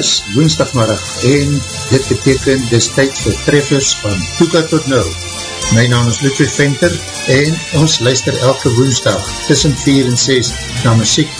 is woensdagmiddag en dit beteken dis tyd vir treffers van Toeka tot Nou. My naam is Ludwig Venter en ons luister elke woensdag tussen 4 en 6 na muziek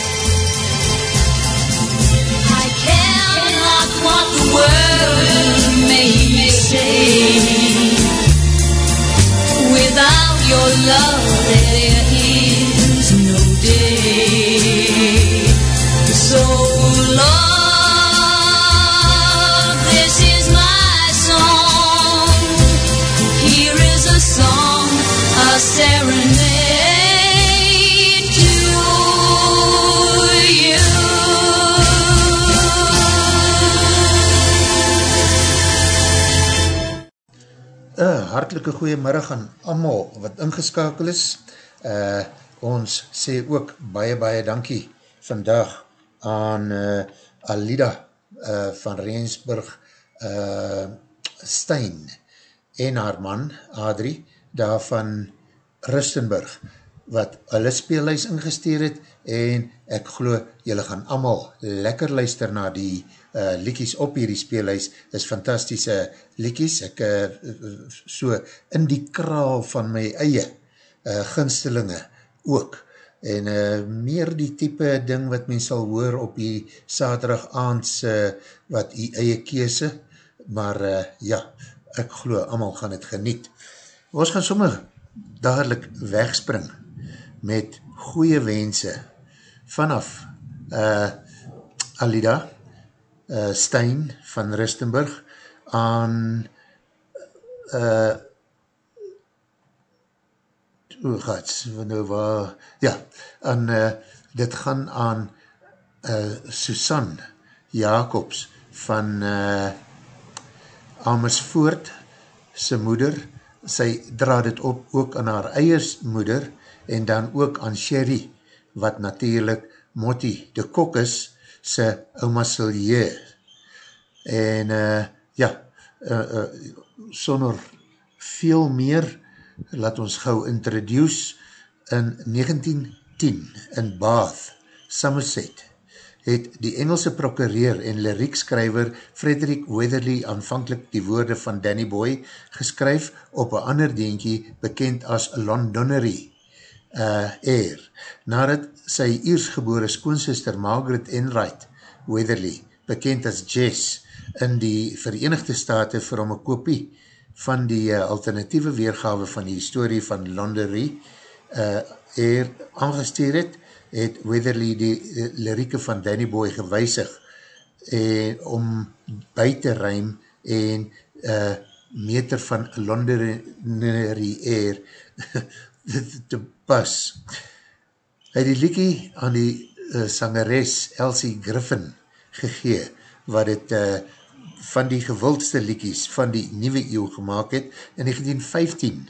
Hartelike goeie middag aan allemaal wat ingeskakel is. Uh, ons sê ook baie baie dankie vandag aan uh, Alida uh, van Reensburg uh, Stein en haar man Adrie daar van Rustenburg wat hulle speelhuis ingesteer het en ek glo jylle gaan allemaal lekker luister na die uh, liekies op hierdie speelhuis is fantastische liekies ek uh, so in die kraal van my eie uh, ginstelinge ook. En uh, meer die type ding wat men sal hoor op die saterdag aand uh, wat die eie keese maar uh, ja, ek glo allemaal gaan het geniet. Ons gaan sommer dadelijk wegspring met goeie wense vanaf uh, Alida uh, Stein van Rustenburg aan uh, hoe gaat nou waar, ja, en uh, dit gaan aan uh, Susan Jacobs van uh, Amersfoort sy moeder, sy dra dit op ook aan haar eiers moeder en dan ook aan Sherry wat natuurlijk Motti de Kok is sy oma Silje en uh, ja uh, uh, sonder veel meer laat ons gauw introduce, in 1910 in Bath, Somerset, het die Engelse prokureur en lyriekskryver Frederick Weatherly aanvankelijk die woorde van Danny Boy geskryf op een ander deentjie bekend as Londonnery uh, Air, nadat sy eersgebore skoonsister Margaret Enright Weatherly, bekend as Jess, in die Verenigde Staten vir hom een kopie van die uh, alternatieve weergawe van die historie van Londery uh, er aangesteer het, het Weatherly die uh, lirieke van Danny Boy gewijsig en om by te ruim en uh, meter van Londery Air te pas. Hy die liekie aan die uh, sangeres Elsie Griffin gegee, wat het uh, van die gewildste liekies van die nieuwe eeuw gemaakt het. In 1915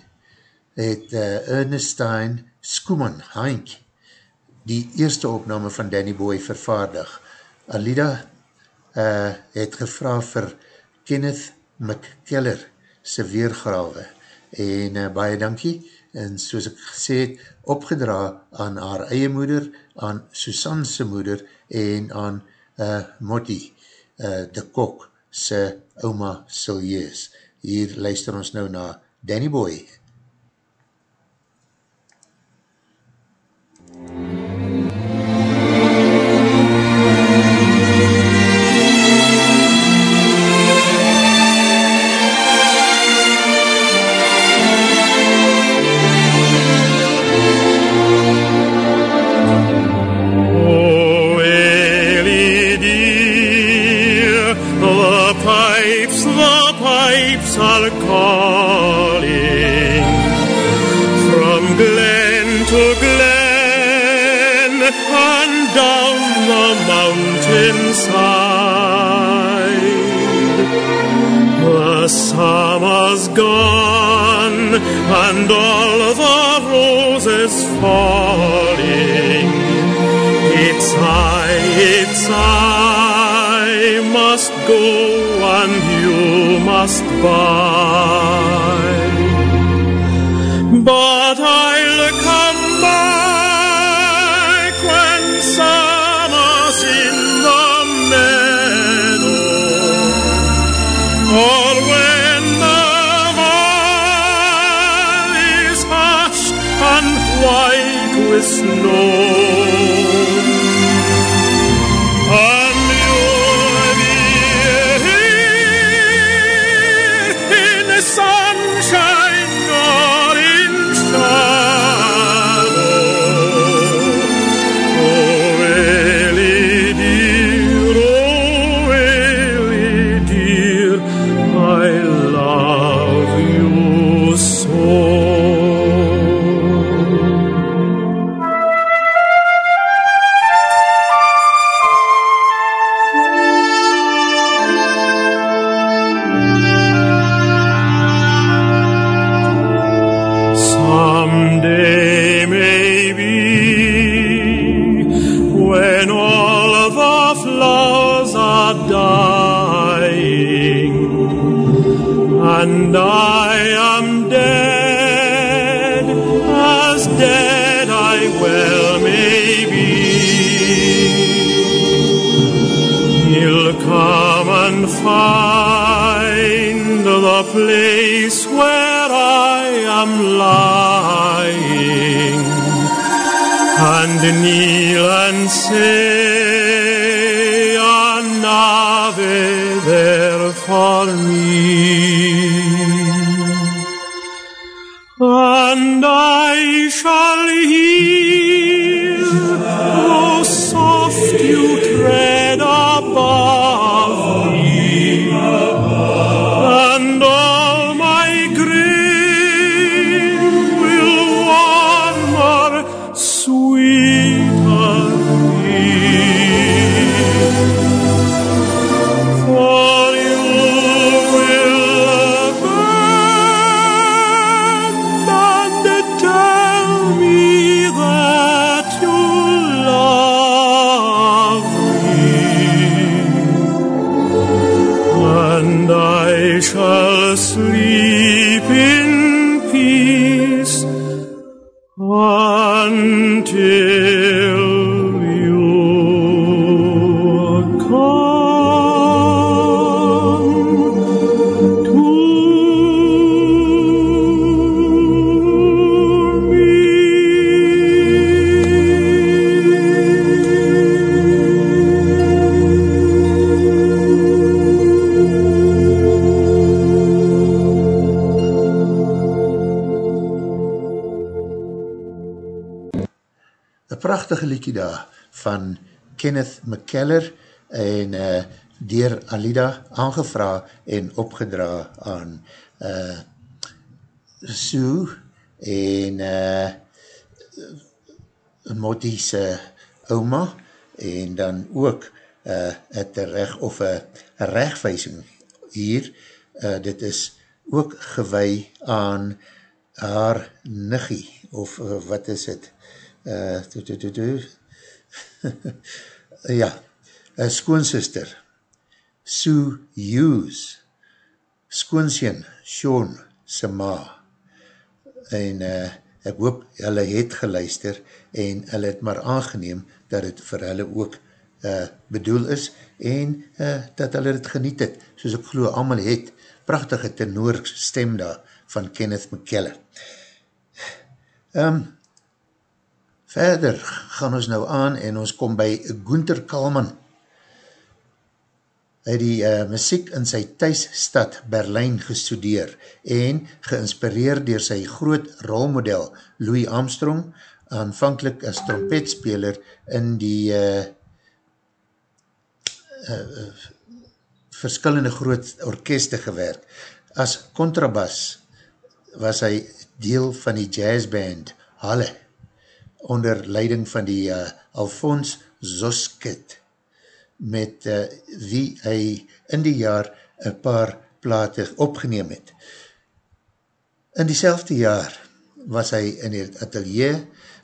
het uh, Ernestine Skoeman Heinck die eerste opname van Danny Boy vervaardig. Alida uh, het gevra vir Kenneth McKellar sy weergrawe en uh, baie dankie en soos ek gesê het, opgedra aan haar eie moeder, aan Susanse moeder en aan uh, Motti uh, de Kok sy oma Siljees. Hier luister ons nou na Danny Boy. Oh, mountainside. The summer's gone and all the roses falling. It's I, it's I must go and you must buy. Snow. McKellar en uh, dier Alida aangevra en opgedra aan uh, Sue en uh, Mottie's uh, oma en dan ook uh, het recht of een rechtwijsing hier, uh, dit is ook gewei aan haar niggie, of uh, wat is het, uh, toe, toe, toe, toe. Ja, een skoonsister, Sue Hughes, skoonsien, Sean, se ma, en uh, ek hoop hulle het geluister en hulle het maar aangeneem dat het vir hulle ook uh, bedoel is en uh, dat hulle het geniet het, soos ek geloof allemaal het, prachtige tenor stem daar van Kenneth McKellar. Um, verder gaan ons nou aan en ons kom by Gunther Kalman. Hy het die uh, muziek in sy thuisstad Berlijn gestudeer en geïnspireer dier sy groot rolmodel Louis Armstrong, aanvankelijk as trompetspeler in die uh, uh, verskillende groot orkeste gewerk. As contrabas was hy deel van die jazzband Halle, onder leiding van die uh, Alphonse Zoskit, met uh, wie hy in die jaar een paar plate opgeneem het. In diezelfde jaar was hy in die atelier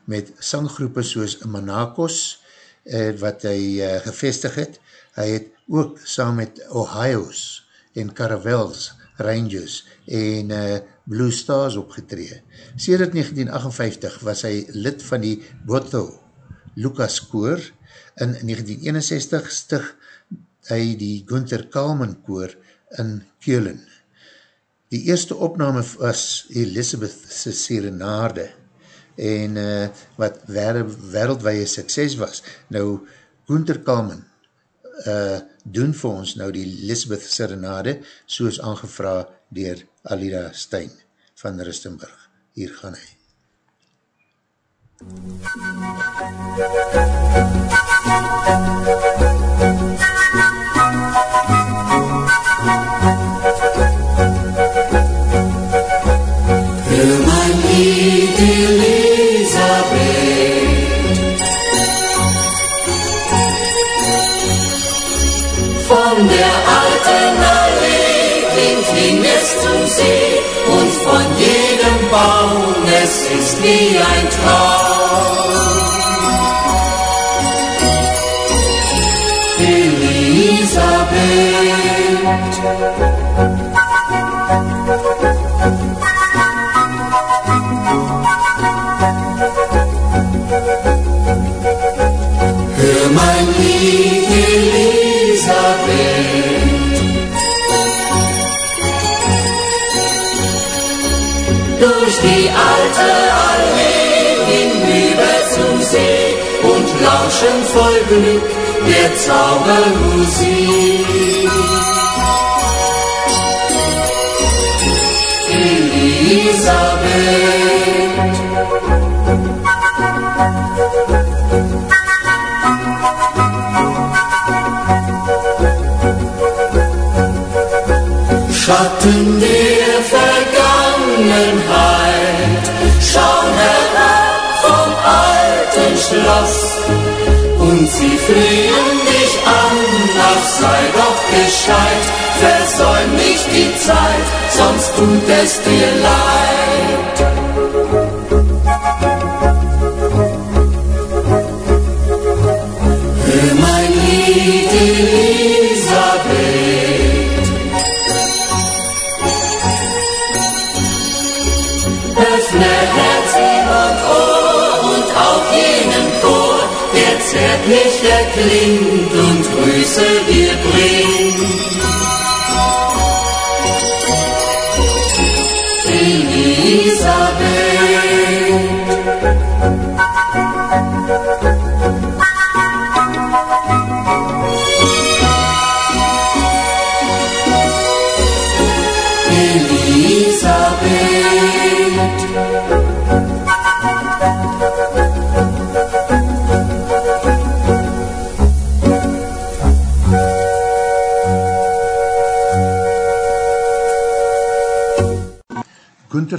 met sanggroepen soos Manakos, uh, wat hy uh, gevestig het. Hy het ook saam met Ohio's en Caravels, Rangers en uh, Blue Stars opgetree. Sedert 1958 was hy lid van die Botho Lucas Koor. In 1961 stig hy die Gunther Kalman Koor in Keulen. Die eerste opname was Elizabeth's Serenade en uh, wat wereldwee sukses was. Nou, Gunther Kalman uh, doen vir ons nou die Elizabeth Serenade soos aangevra dier Alida Stein van Rustenburg. Hier gaan hy. Hör mein Lied, Elisabeth, wie es zum See und von jedem Baum, es ist wie ein Traum. Elisabeth, hör mein Lied, die alte Allee hinüber zum See und lauschen voll Glück der Zaubermusik. Elisabeth. Schatten Schloss und sie flehen dich an, ach sei doch gescheit, versäum nicht die Zeit, sonst tut es dir leid. Hör mein Lied, Elisabeth. Öffne zärtlich erklingt und Grüße dir bringt. Elisabeth.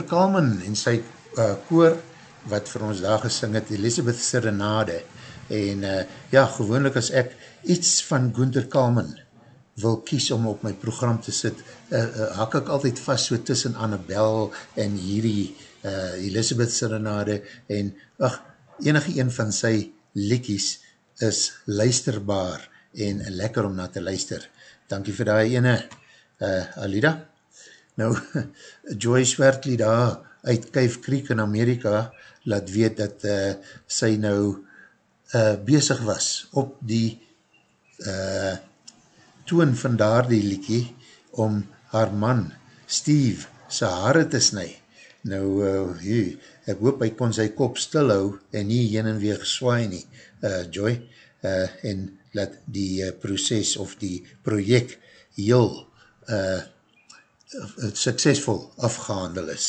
Kalman en sy uh, koor wat vir ons daar gesing het, Elizabeth Serenade. En uh, ja, gewoonlik as ek iets van Gunther Kalman wil kies om op my program te sit, uh, uh, hak ek altyd vast so tussen Annabel en hierdie uh, Elizabeth Serenade en ach, enige een van sy likies is luisterbaar en lekker om na te luister. Dankie vir die ene, uh, Alida. Nou, Joyce Wertley daar uit Kuif Creek in Amerika laat weet dat uh, sy nou uh, bezig was op die uh, toon van daar die liekie om haar man Steve sy haare te snu. Nou, uh, hy, ek hoop hy kon sy kop stil hou en nie heen en weer geswaai nie, uh, Joy, uh, en laat die uh, proces of die project heel uh, suksesvol afgehandel is.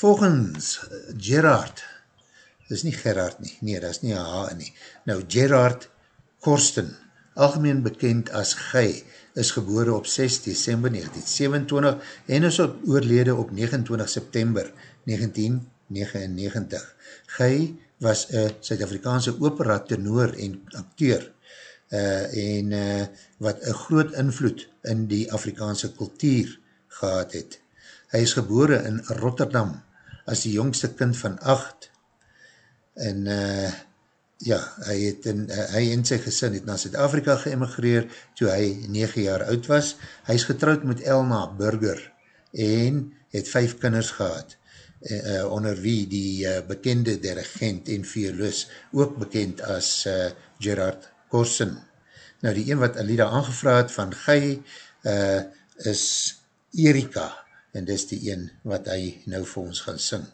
Volgens Gerard, dis nie Gerard nie, nee, dis nie H nie, nou Gerard Korsten, algemeen bekend as Gij, is gebore op 6 december 1927 en is op oorlede op 29 september 1999. Gij was een Suid-Afrikaanse opera tenor en acteur uh, en uh, wat een groot invloed in die Afrikaanse kultuur gehad het. Hy is gebore in Rotterdam as die jongste kind van acht en uh, ja, hy, het in, uh, hy en sy gesin het na Zuid-Afrika geëmigreer toe hy 9 jaar oud was. Hy is getrouwd met Elma Burger en het vijf kinders gehad uh, onder wie die uh, bekende dirigent en violus ook bekend as uh, Gerard Korsen. Nou die een wat Alida aangevraad van Gai uh, is Erika en dis die een wat hy nou vir ons gaan sing.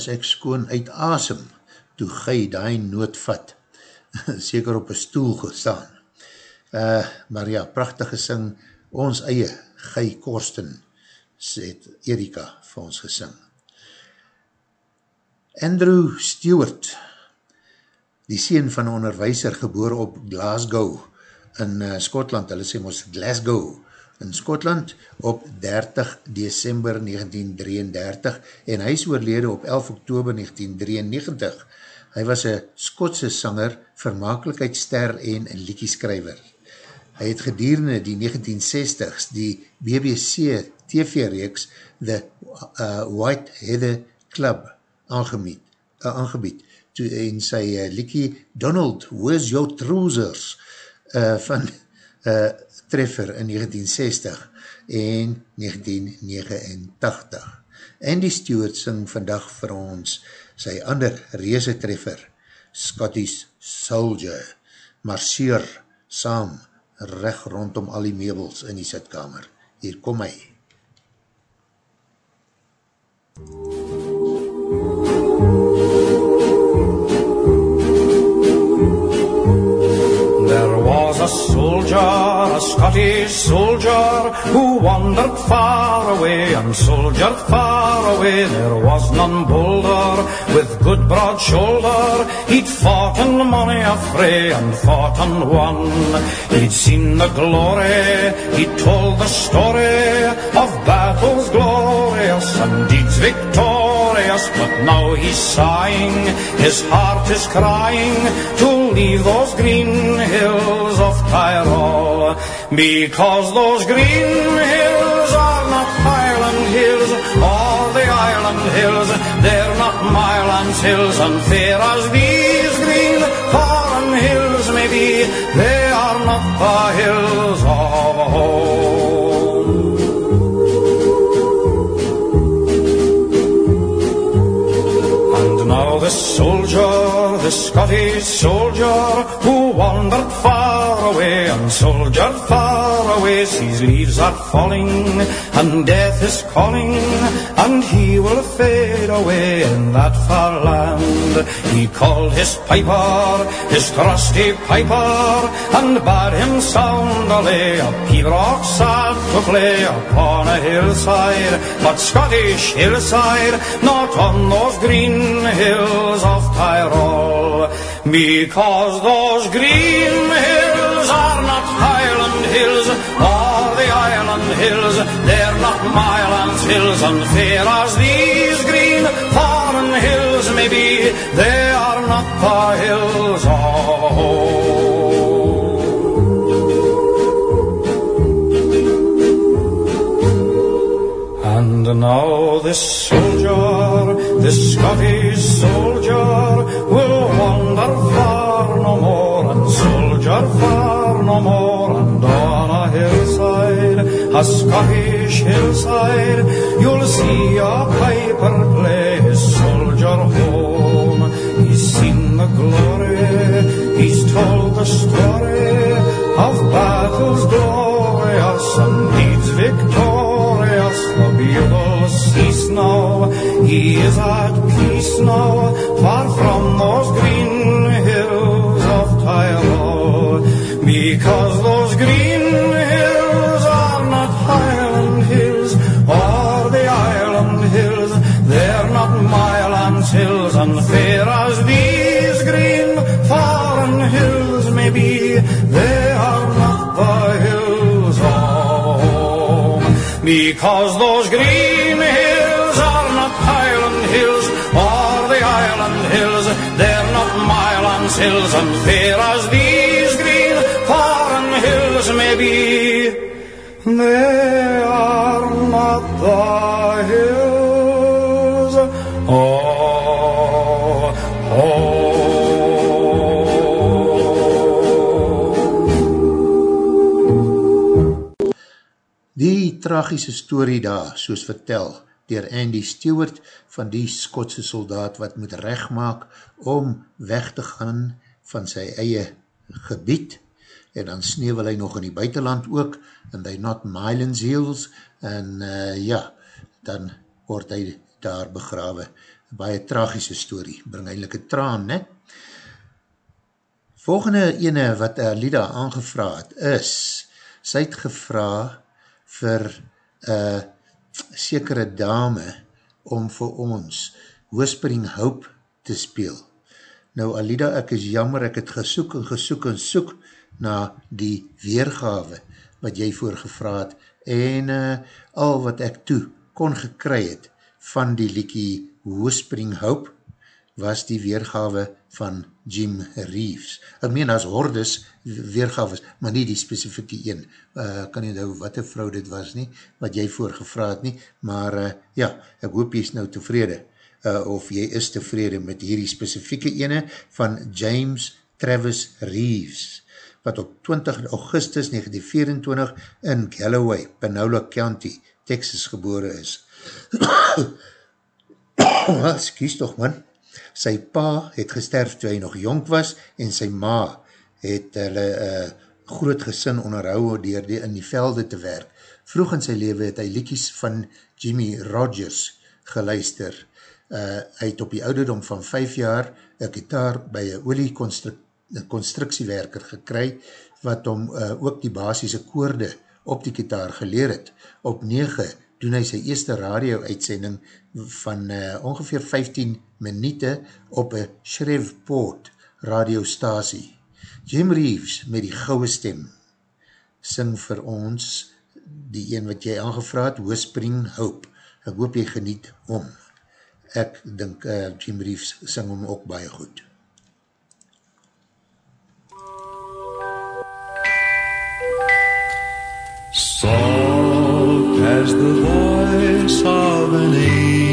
Is ek skoon uit asem, toe gij die nood vat, seker op een stoel gestaan. Uh, maar ja, prachtige sing, ons eie gij korsten, het Erika vir ons gesing. Andrew Stewart, die sien van onderwijser, geboor op Glasgow, in uh, Skotland, hulle sê ons Glasgow, in Skotland op 30 december 1933 en hy is oorlede op 11 oktober 1993. Hy was een Skotse sanger, vermakelijkheidsster en een liekieskrijver. Hy het gedurende die 1960s die BBC TV-reeks The uh, White Heather Club aangebied, uh, aangebied toe en sy uh, liekie Donald, where's your trousers uh, van uh, treffer in 1960 en 1989. Andy Stewart sing vandag vir ons sy ander reese treffer, Scottish Soldier, marcheer saam recht rondom al die meubels in die sitkamer. Hier kom hy. There a soldier a Scottish soldier who wandered far away and soldiered far away. There was none bolder with good broad shoulder. He'd fought in many a fray and fought and won. He'd seen the glory, he told the story of battles glorious and deeds victorious. But now he's sighing, his heart is crying to leave those green hills of Tyrol. Because those green hills are not Highland hills, or the island hills, they're not Mylands hills, and fair as these green foreign hills may be, they are not the hills of soldier, this Scottish soldier, who wandered far away and soldiered far away, sees leaves are falling and death is calling, and he will fade away in that far land. He called his piper, his trusty piper, and bade him sound a a pibroch sad to play upon a hillside, but Scottish hillside, not on those green hills of Tyrol, because those green hills are not Highland hills, or the island hills, they're not Mylands hills, and fair as these green foreign hills may be, they are not the hills of home. And now this this Scottish soldier, will wander far no more, and soldier far no more, and on a hillside, a Scottish hillside, you'll see a piper play his soldier home. He's seen the glory, he's told the story of battles he is at peace now, far from those green hills of Tyrol. Because those green hills are not Highland hills or the island hills, they're not Mylands hills, and fair as these green foreign hills may be, they are not the hills of home. Because those green Mylands hills, and fair as these green foreign hills may be, they are not the hills of home. Die tragiese story daar, soos vertel, dier Andy Stewart van die Skotse soldaat wat moet rechtmaak om weg te gaan van sy eie gebied en dan sneeuwel hy nog in die buitenland ook en hy not Mylands Hills en uh, ja, dan word hy daar begrawe. Baie tragiese story, bring eindelijk een traan, ne? Volgende ene wat Alida aangevraad is, sy het gevra vir uh, sekere dame om vir ons Whispering Hope te speel. Nou Alida, ek is jammer, ek het gesoek en gesoek en soek na die weergawe wat jy voorgevraad en uh, al wat ek toe kon gekry het van die liekie Whispering Hope was die weergawe van Jim Reeves. Ek meen as hordes weergaves, maar nie die specifieke een. Uh, kan nie nou wat een vrou dit was nie, wat jy voorgevraad nie, maar uh, ja, ek hoop jy is nou tevrede, uh, of jy is tevrede met hierdie specifieke ene van James Travis Reeves, wat op 20 augustus 1924 in Galloway, Panola County, Texas gebore is. Excuse toch man, sy pa het gesterf toe hy nog jonk was en sy ma het hulle uh, groot gesin onderhou dier die in die velde te werk. Vroeg in sy leven het hy liekies van Jimmy Rogers geluister. Uh, hy het op die ouderdom van 5 jaar een gitaar by een olieconstructiewerker gekry wat om uh, ook die basisse koorde op die gitaar geleer het. Op 9 doen hy sy eerste radio-uitsending van uh, ongeveer 15 minute op een Shreveport radiostasie. Jim Reeves met die gouwe stem sing vir ons die een wat jy aangevraad, Whispering Hope. Ek hoop jy geniet om. Ek dink uh, Jim Reeves sing hom ook baie goed. As the voice of an angel,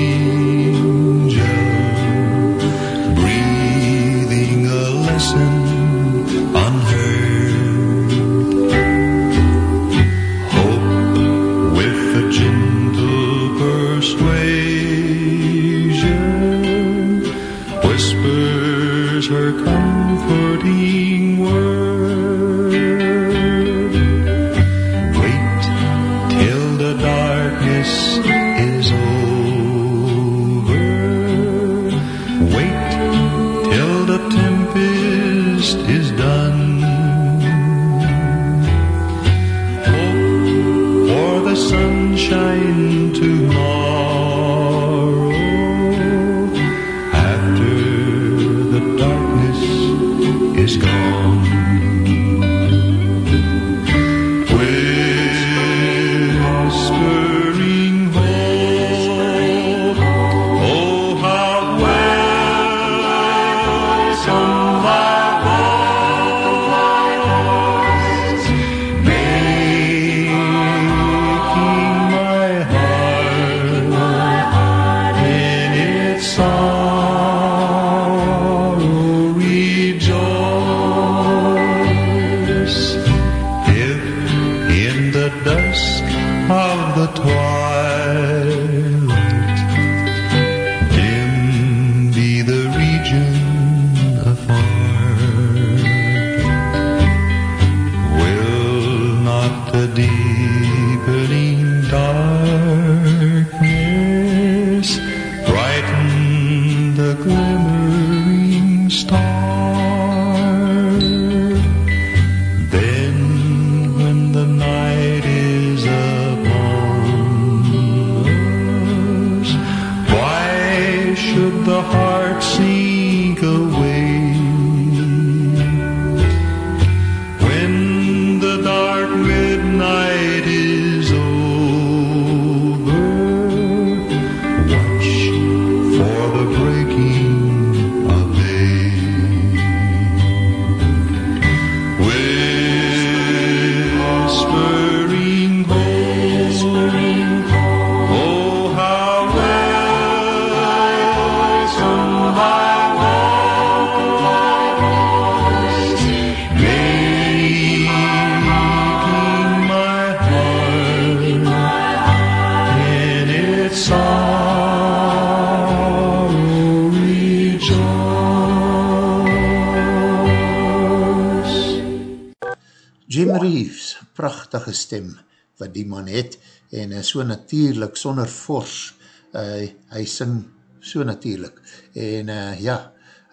stem wat die man het en uh, so natuurlijk, sonder fors, uh, hy sing so natuurlijk en uh, ja,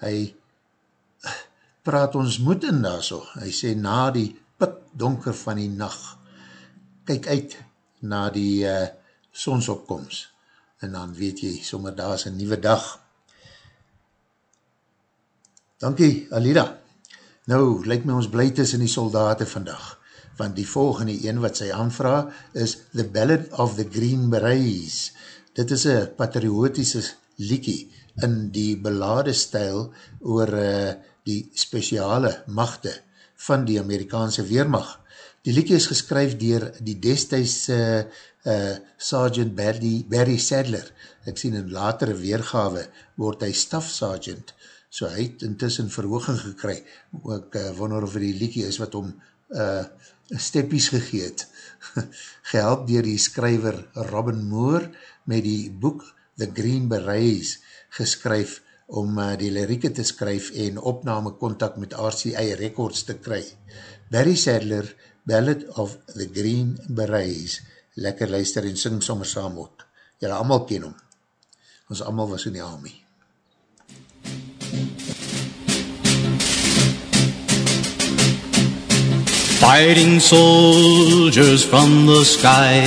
hy praat ons moed in daar so, hy sê na die pik donker van die nacht, kyk uit na die uh, sonsopkomst en dan weet jy, sommer daar is een nieuwe dag. Dankie, Alida. Nou, lyk my ons bly tussen die soldaten vandag, want die volgende een wat sy aanvra is The Ballad of the Green Berets. Dit is een patriotische liekie in die belade stijl oor uh, die speciale machte van die Amerikaanse Weermacht. Die liekie is geskryf dier die destijds uh, uh, Sergeant Barry, Barry Sadler. Ek sien in latere weergawe word hy staf sergeant so hy het intussen verhooging gekry, ek uh, wonder of die liekie is wat om uh, steppies gegeet, gehelp dier die skryver Robin Moore met die boek The Green Berets geskryf om uh, die lirieke te skryf en opname contact met RCI Records te kry. Barry Sadler, Ballad of the Green Berets, lekker luister en sing sommer saam ook. Julle allemaal ken hom. Ons allemaal was in die army. Fighting soldiers from the sky.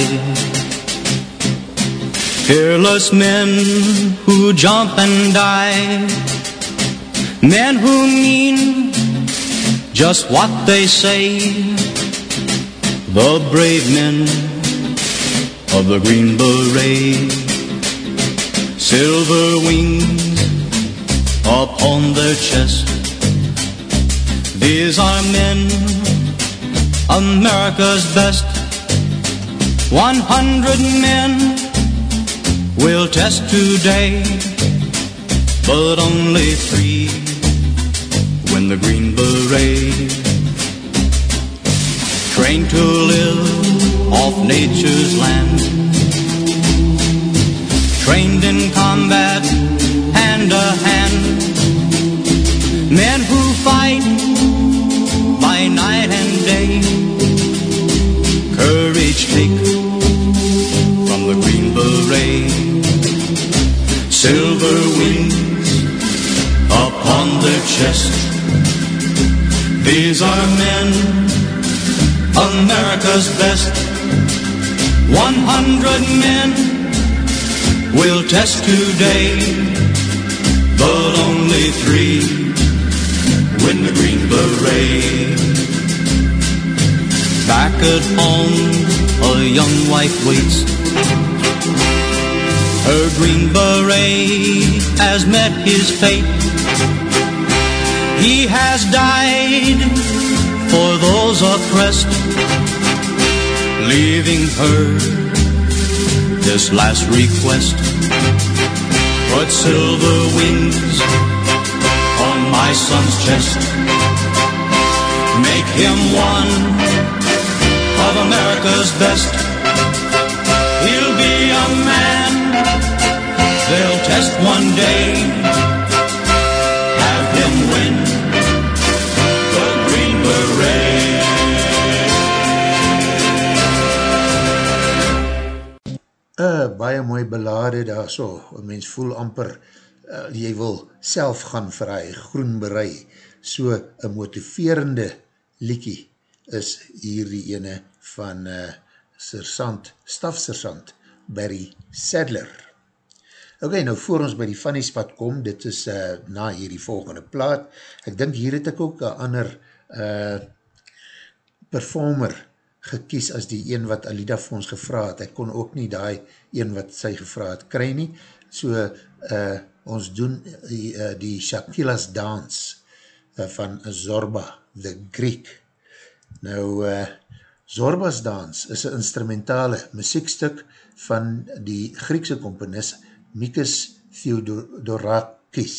Fearless men who jump and die. Men who mean just what they say. The brave men of the Green Beret. Silver wings upon their chest. These are men America's best. One hundred men will test today, but only three win the Green Beret. Trained to live off nature's land, trained in combat hand to hand. Men Beret. Silver wings upon their chest. These are men, America's best. One hundred men will test today, but only three win the Green Beret. Back at home, a young wife waits. Her green beret has met his fate. He has died for those oppressed, leaving her this last request. Put silver wings on my son's chest. Make him one of America's best. Test one day. Have him win the Green Beret. Uh, baie mooi belade daar so, een mens voel amper, uh, jy wil self gaan vir hy groen berei, so een motiverende liekie is hier die ene van uh, Sersant, stafsersant Barry Sadler. Ok, nou voor ons by die funny spot kom, dit is uh, na hierdie volgende plaat, ek dink hier het ek ook een ander uh, performer gekies as die een wat Alida vir ons gevra het. Ek kon ook nie die een wat sy gevra het kry nie. So uh, ons doen die, uh, die Shakila's Dance uh, van Zorba, the Greek. Nou, uh, Zorba's Dance is een instrumentale muziekstuk van die Griekse komponist Mikis Theodorakis.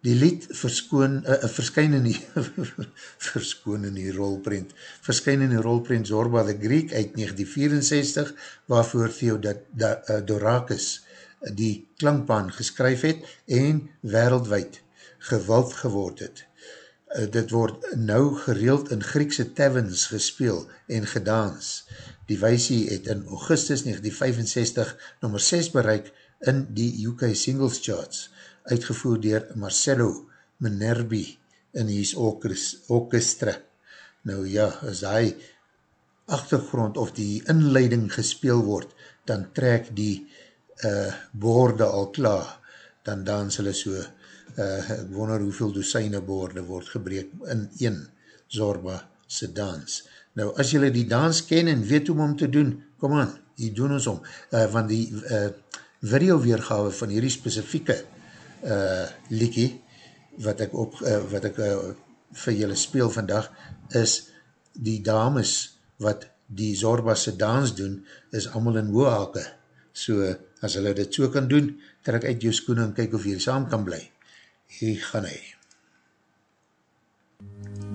Die lied verskoon, uh, verskyn in die, verskoon in die rolprint, verskyn in die rolprint Zorba the Greek uit 1964, waarvoor Theodorakis die klankbaan geskryf het en wereldwijd gewild geword het. Uh, dit word nou gereeld in Griekse taverns gespeel en gedans. Die weisie het in augustus 1965 nummer 6 bereik in die UK Singles Charts uitgevoer dier Marcelo Minerbi in his orkestra. Nou ja, as hy achtergrond of die inleiding gespeel word, dan trek die uh, borde al klaar, dan dans hulle so, uh, ek wonder hoeveel dosyne borde word gebreek in een Zorba se dans. Nou, as julle die dans ken en weet hoe om te doen, kom aan, hier doen ons om, uh, want die uh, video weergawe van hierdie specifieke uh, liekie wat ek, op, uh, wat ek uh, vir julle speel vandag is die dames wat die Zorbasse dans doen is allemaal in hoehake. So as hulle dit so kan doen trek uit jou skoene en kyk of jy saam kan bly. Hier gaan hy. en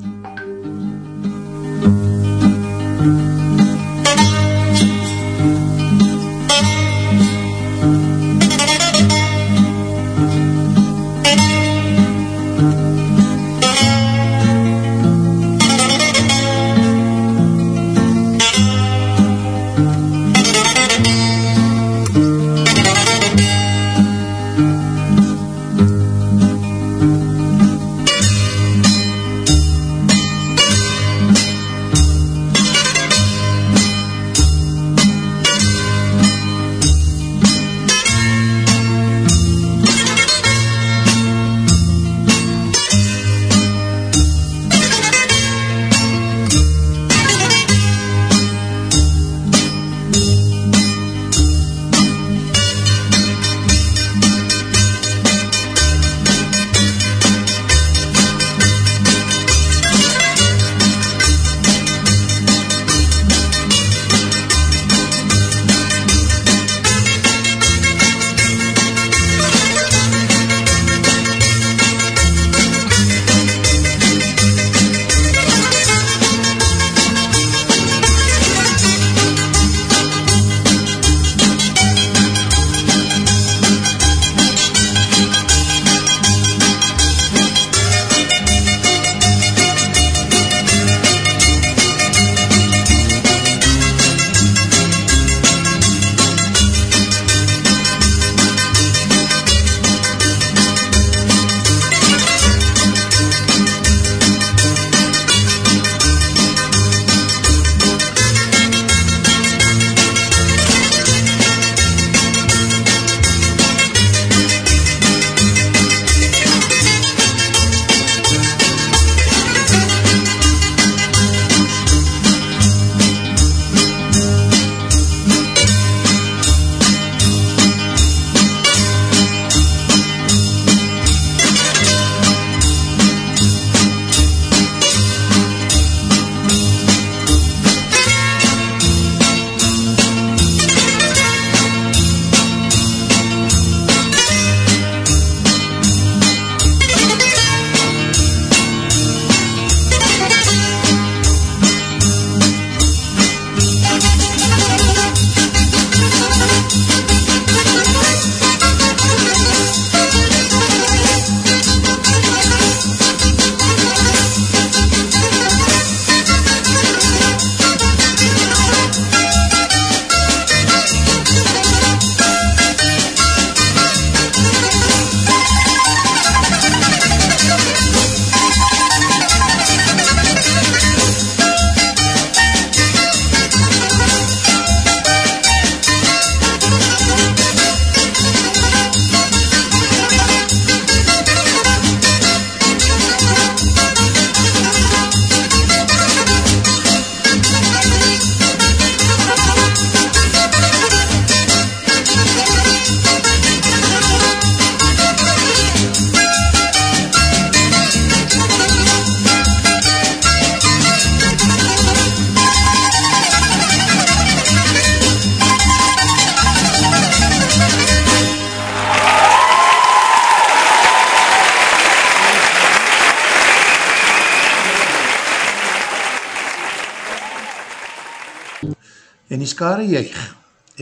skare juig,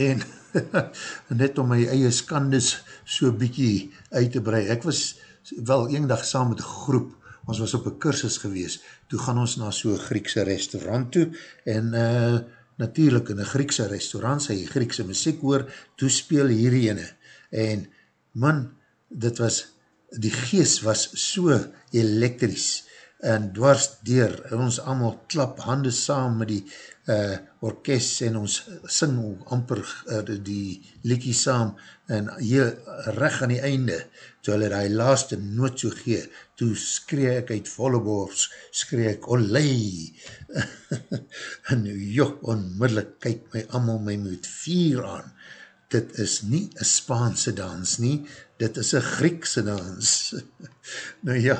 en net om my eie skandes so bykie uit te brei, ek was wel een dag saam met groep, ons was op een kursus gewees, toe gaan ons na so'n Griekse restaurant toe, en uh, natuurlijk in een Griekse restaurant, sy Griekse muziek hoor, toe speel hierdie ene, en man, dit was, die gees was so elektries, en dwars en ons allemaal klap hande saam met die uh, orkest, en ons sing amper uh, die liekie saam, en hier recht aan die einde, toe hulle die laaste noot so gee, toe skree ek uit volle bors, skree ek, olei, en joh, onmiddellik kyk my allemaal my met vier aan, dit is nie een Spaanse dans nie, dit is een Griekse dans. nou ja,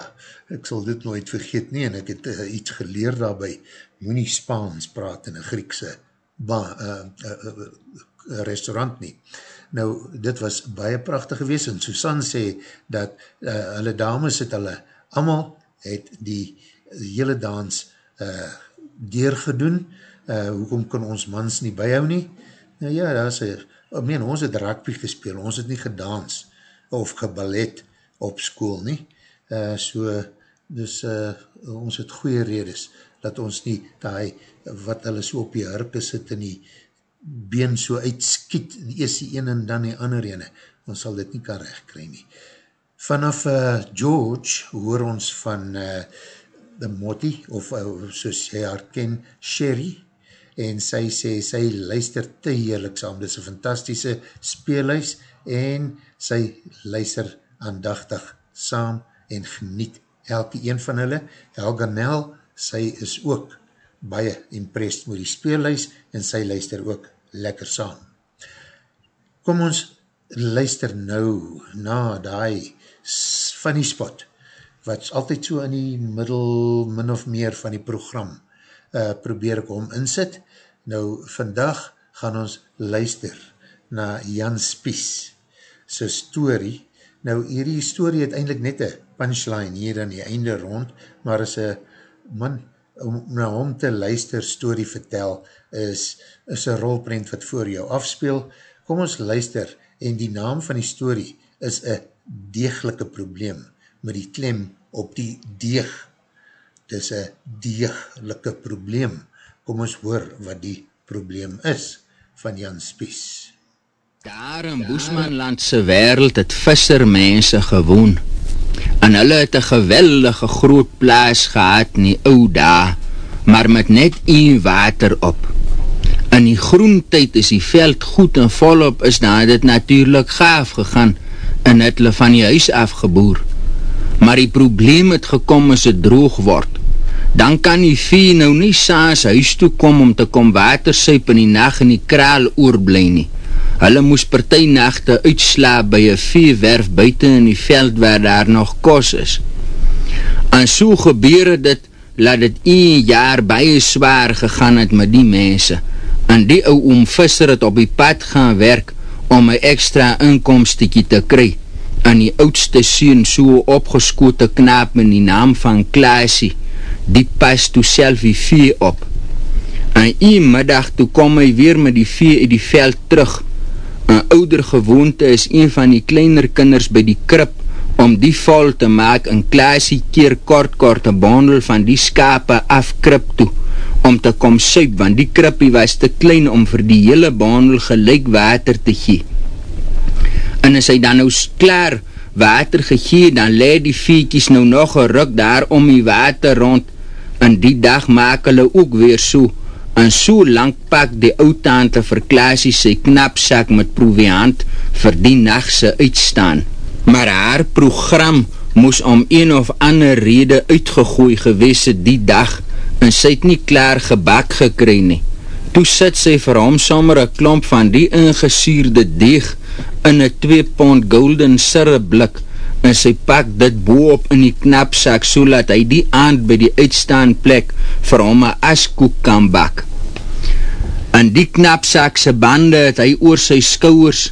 ek sal dit nooit vergeet nie, en ek het uh, iets geleerd daarby, moet nie Spaans praat in een Griekse ba, uh, uh, uh, restaurant nie. Nou, dit was baie prachtig gewees, en Susan sê, dat uh, hulle dames het hulle, allemaal het die, hele dans uh, deurgedoen, uh, hoekom kan ons mans nie bijhou nie? Nou ja, daar een, ek meen, ons het rugby gespeel, ons het nie gedans, of geballet op school nie, uh, so, dus uh, ons het goeie redes, dat ons nie, die, wat hulle so op die hurke sit, en die been so uitskiet, die eerste een en dan die ander ene, ons sal dit nie kan recht kry nie. Vanaf uh, George hoor ons van uh, the Motti, of uh, soos jy haar ken, Sherry, en sy sê, sy luister te heerlik saam, dit is een fantastische speelhuis, en sy luister aandachtig saam, en geniet elke een van hulle. Helga Nel, sy is ook baie impressed met die speelhuis, en sy luister ook lekker saam. Kom ons luister nou na die funny spot, wat altyd so in die middel, min of meer van die program, uh, probeer ek om insit. Nou, vandag gaan ons luister na Jan Spies, sy story. Nou, hierdie story het eindelijk net een punchline hier aan die einde rond, maar is een man, om na hom te luister story vertel, is, is een rolprint wat voor jou afspeel. Kom ons luister, en die naam van die story is een degelike probleem, met die klem op die deeg. Dit is een degelike probleem. Kom ons hoor wat die probleem is van Jan Spies. Daar in Boesmanlandse wereld het visser mense gewoon, en hulle het een geweldige groot plaas gehad in die ou daar, maar met net een water op. In die groentijd is die veld goed en volop is daar dit natuurlijk gaaf gegaan en het hulle van die huis afgeboer. Maar die probleem het gekom as het droog word. Dan kan die vee nou nie saas huis toe kom om te kom watersuip in die nacht in die kraal oorblij nie. Hulle moes partij nachte uitslaap by een veewerf buiten in die veld waar daar nog kos is. En so gebeur dit, laat het een jaar baie zwaar gegaan het met die mense. En die ou oom visser het op die pad gaan werk om een extra inkomstekie te kry. En die oudste sien so opgeskote knaap met die naam van Klaasie, die pas toe self die vee op. En een middag toe kom hy weer met die vee in die veld terug. Een ouder gewoonte is een van die kleiner kinders by die krip om die vol te maak en Klaasie keer kort kort een bondel van die skape af krip toe om te kom suip, want die krippie was te klein om vir die hele bondel gelijk water te gee. En as hy dan nou klaar water gegee, dan leid die veekies nou nog een ruk daar om die water rond, en die dag maak hulle ook weer so, en so lang pak die oudtante vir Klaasie sy knapsak met proviant vir die nachtse uitstaan. Maar haar program moes om een of ander rede uitgegooi gewese die dag, en sy het nie klaar gebak gekry nie. Toe sit sy vir hom sommer een klomp van die ingesuurde deeg in een 2 pond golden sirre blik en sy pak dit boop in die knapsak so dat hy die aand by die uitstaan plek vir hom een askoek kan bak. In die knapsak sy bande het hy oor sy skouwers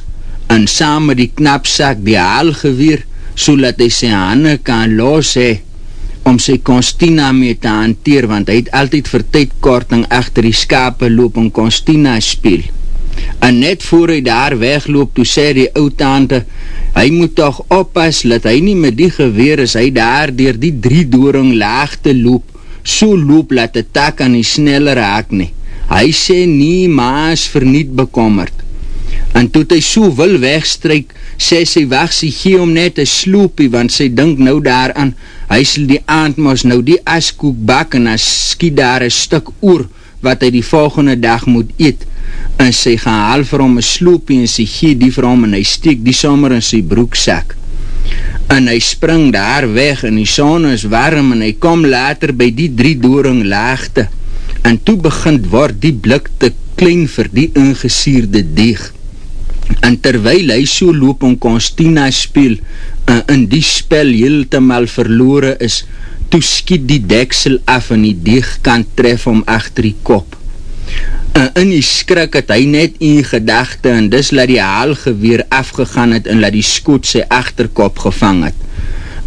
en saam met die knapsak die haal geweer so dat hy sy handen kan los hee om sy Constina mee te hanteer, want hy het altyd vir tydkorting achter die skape loop en Constina speel. En net voor hy daar wegloop, toe sê die oud-tante, hy moet toch oppas, dat hy nie met die geweer is, hy daar dier die drie dooring laagte loop, so loop, laat die tak aan die sneller haak nie. Hy sê nie, maas verniet bekommerd. En toe hy so wil wegstryk, sê sy wacht, sy gee om net een sloopie, want sy dink nou daaraan, hy sal die aand mos nou die askoek bak, en hy skiet daar een stuk oor, wat hy die volgende dag moet eet, en sy gaan haal vir hom een sloopie, en sy gee die vir hom, en hy steek die sommer in sy broekzak. En hy spring daar weg, en die son is warm, en hy kom later by die drie dooring laagte, en toe begint word die blik te klein vir die ingesierde deeg. En terwyl hy so loop om Constina speel en in die spel heeltemal verloore is, toe skiet die deksel af en die deegkant tref om achter die kop. En in die skrik het hy net in gedachte en dis laat die haalgeweer afgegaan het en laat die skoot sy achterkop gevang het.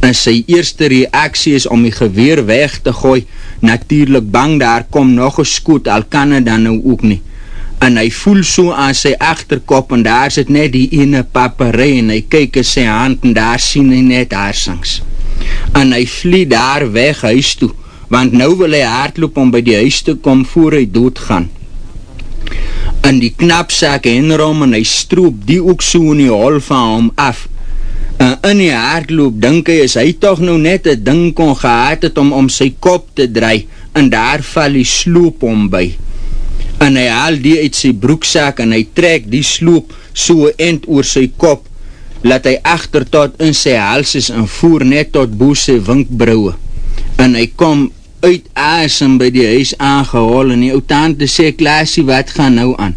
En sy eerste reaksie is om die geweer weg te gooi, natuurlijk bang daar kom nog een skoot, al kan het dan nou ook nie en hy voel so aan sy achterkop en daar sit net die ene paperei en hy kyk in sy hand en daar sien hy net haarsings. En hy vlie daar weg huis toe, want nou wil hy hardloop om by die huis te kom voor hy doodgaan. En die knapsak hender om en hy stroop die ook so in die hol van hom af. En in die hardloop dink hy is hy toch nou net een ding kon gehad het om om sy kop te draai en daar val die sloop om by en hy haal die uit sy broekzak en hy trek die sloop so end oor sy kop, laat hy achter tot in sy halses en voer net tot boos sy winkbrouwe. En hy kom uit asem by die huis aangehol en die oud-tante sê, Klaasie, wat gaan nou aan?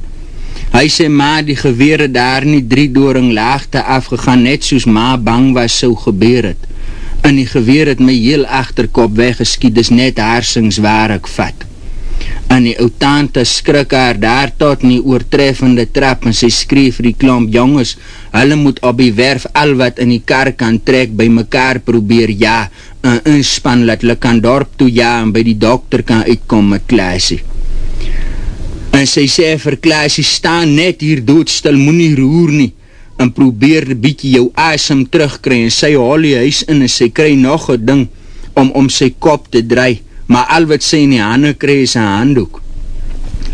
Hy sê, ma, die gewere daar nie drie dooring laagte afgegaan, net soos ma bang was so gebeur het. En die geweer het my heel achterkop weggeskiet, dis net haarsings waar ek vat en die oud-tante skrik haar daar tot in die oortreffende trap en sy skreef vir die klomp jongens, hulle moet op die werf al wat in die kar kan trek by mekaar probeer ja, en inspan dat hulle kan dorp toe ja en by die dokter kan uitkom met Klaasie. En sy sê vir Klaasie, sta net hier doodstil, moet nie roer nie, en probeer die bietjie jou asem terugkry en sy hol die huis in en sy kry nog een ding om om sy kop te draai maar al wat sy in die handen kry is een handdoek.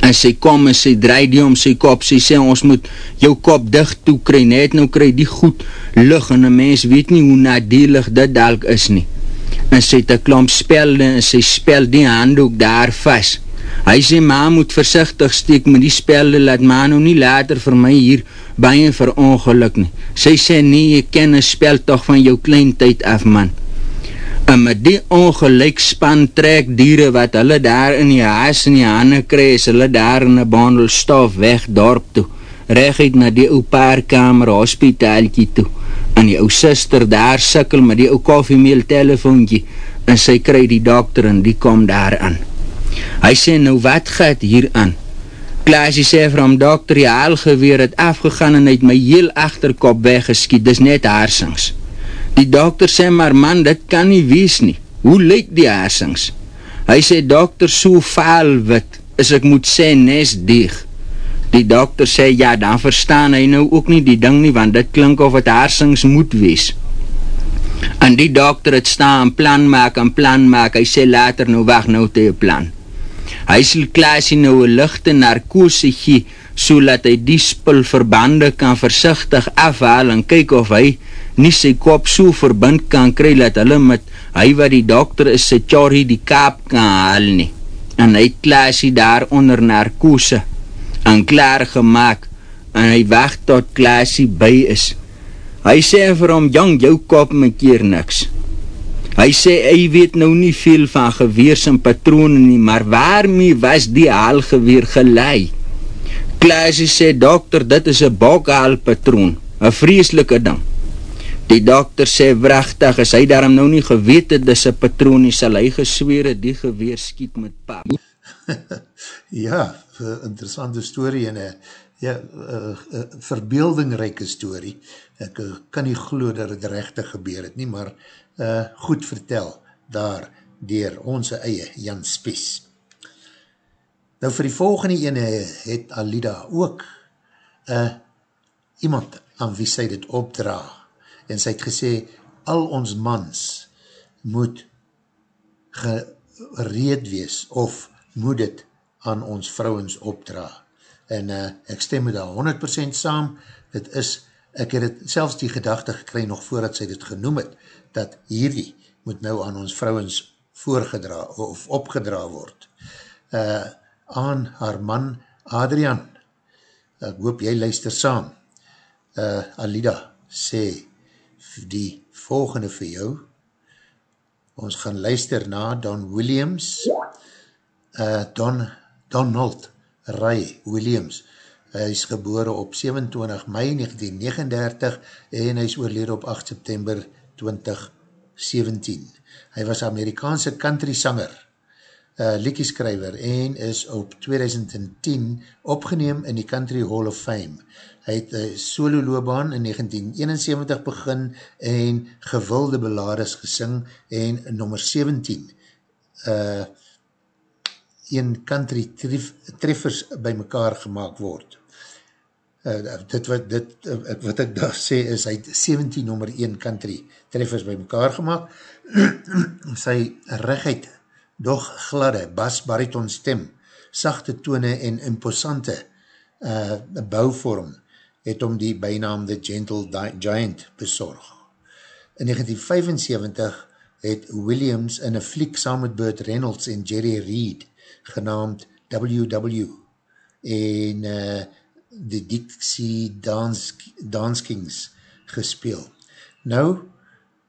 En sy kom en sy draai die om sy kop, sy sê ons moet jou kop dicht toe kry, net nou kry die goed lig en een mens weet nie hoe nadelig dit dalk is nie. En sy het een klomp spelde en sy spel die handdoek daar vast. Hy sê, ma moet versichtig steek met die spelde, laat ma nou nie later vir my hier baie verongeluk nie. Sy sê, nee, jy ken een spel toch van jou klein tyd af, man en met die ongelijk span trek dieren wat hulle daar in die haas in die handen kry, is hulle daar in een bandel stof weg dorp toe, reguit na die ou paarkamer hospitaalkie toe, en die ou sister daar sikkel met die ou koffiemeel telefoontje, en sy kry die dokter en die kom daar aan. Hy sê, nou wat gaat hier aan? Klaasie sê vir hom, dokter, die haalgeweer het afgegaan en het my heel achterkop weggeskiet, dis net haarsings. Die dokter sê maar man, dit kan nie wees nie. Hoe lyk die hersings? Hy sê dokter so vaal wit, is ek moet sê nes deeg. Die dokter sê ja, dan verstaan hy nou ook nie die ding nie, want dit klink of het hersings moet wees. En die dokter het staan en plan maak en plan maak, hy sê later nou wacht nou te plan. Hy sê klaasie nou een lichte narkose gee, so hy die spul verbande kan versichtig afhaal en kyk of hy nie sy kop so verbind kan kry, dat hulle met hy wat die dokter is, sy Charlie die kaap kan haal nie. En hy klaasie daar onder narkose en klaar gemaakt en hy wacht tot klaasie by is. Hy sê vir hom, jong, jou kop my keer niks. Hy sê, hy weet nou nie veel van geweers en patrone nie, maar waarmee was die haalgeweer gelei? Klaasie sê, dokter, dit is een bokhaalpatroon, een vreselike ding. Die dokter sê wrachtig, as hy daarom nou nie geweet het, dis een patroon, nie sal hy gesweer het, die geweer skiet met pap. ja, interessante story en een ja, verbeeldingrijke story. Ek kan nie glo dat het rechtig gebeur het nie, maar uh, goed vertel daar dier onze eie Jan Spies. Nou vir die volgende ene het Alida ook uh, iemand aan wie sy dit opdra en sy het gesê al ons mans moet gereed wees of moet dit aan ons vrouwens opdra. En uh, ek stem met daar 100% saam, dit is, ek het het selfs die gedachte gekry nog voordat sy dit genoem het, dat hierdie moet nou aan ons vrouwens voorgedra of opgedra word. Uh, aan haar man Adrian, ek hoop jy luister saam, uh, Alida sê die volgende vir jou, ons gaan luister na Don Williams, uh, Don, Donald Ray Williams, hy is gebore op 27 mei 1939 en hy is oorlede op 8 september 2017. Hy was Amerikaanse country sanger, uh, liekieskrijver en is op 2010 opgeneem in die Country Hall of Fame. Hy het een solo loopbaan in 1971 begin en gewilde belades gesing en nummer 17 uh, een country tref, treffers by mekaar gemaakt word. Uh, dit wat, dit, uh, wat ek daar sê is, hy het 17 nummer 1 country treffers by mekaar gemaakt. Sy regheid, doch gladde, bas, bariton stem, sachte tone en imposante uh, bouwvorm het om die bijnaam The Gentle Giant besorg. In 1975 het Williams in een fliek saam met Burt Reynolds en Jerry Reed genaamd WW en uh, die Dixie Dance, Dance Kings gespeel. Nou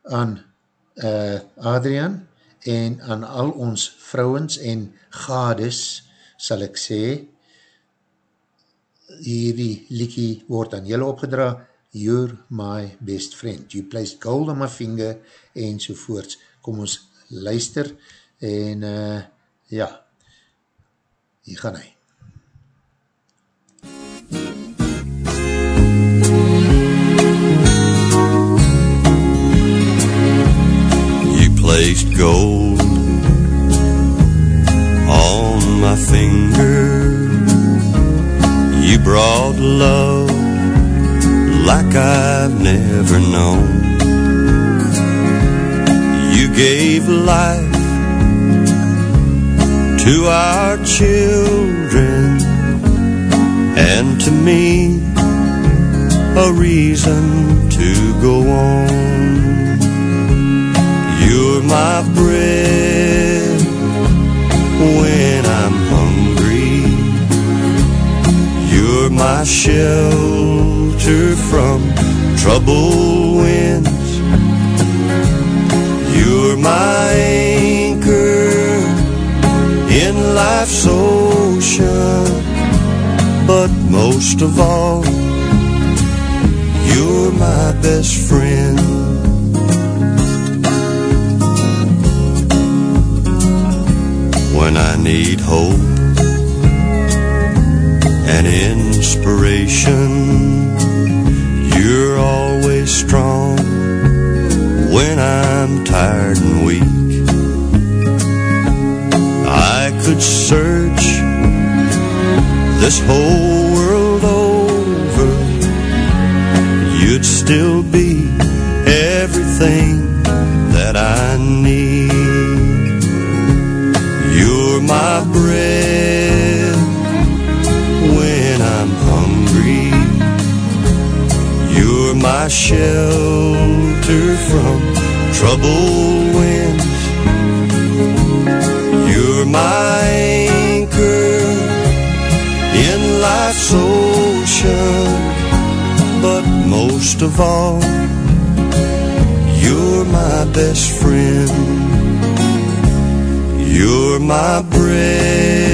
aan uh, Adrian en aan al ons vrouwens en gades sal ek sê hierdie liekie word aan julle opgedra You're my best friend. You placed gold on my finger en sovoorts. Kom ons luister en uh, ja, hier gaan hy. Placed gold on my finger You brought love like I've never known You gave life to our children and to me a reason to go on. My bread when I'm hungry. You're my shelter from trouble winds. You're my anchor in life's ocean, but most of all, you're my best friend. Need hope and inspiration, you're always strong when I'm tired and weak. I could search this whole world over, you'd still be everything that I need. Shelter from troubled winds. You're my anchor in life's ocean, but most of all, you're my best friend. You're my bread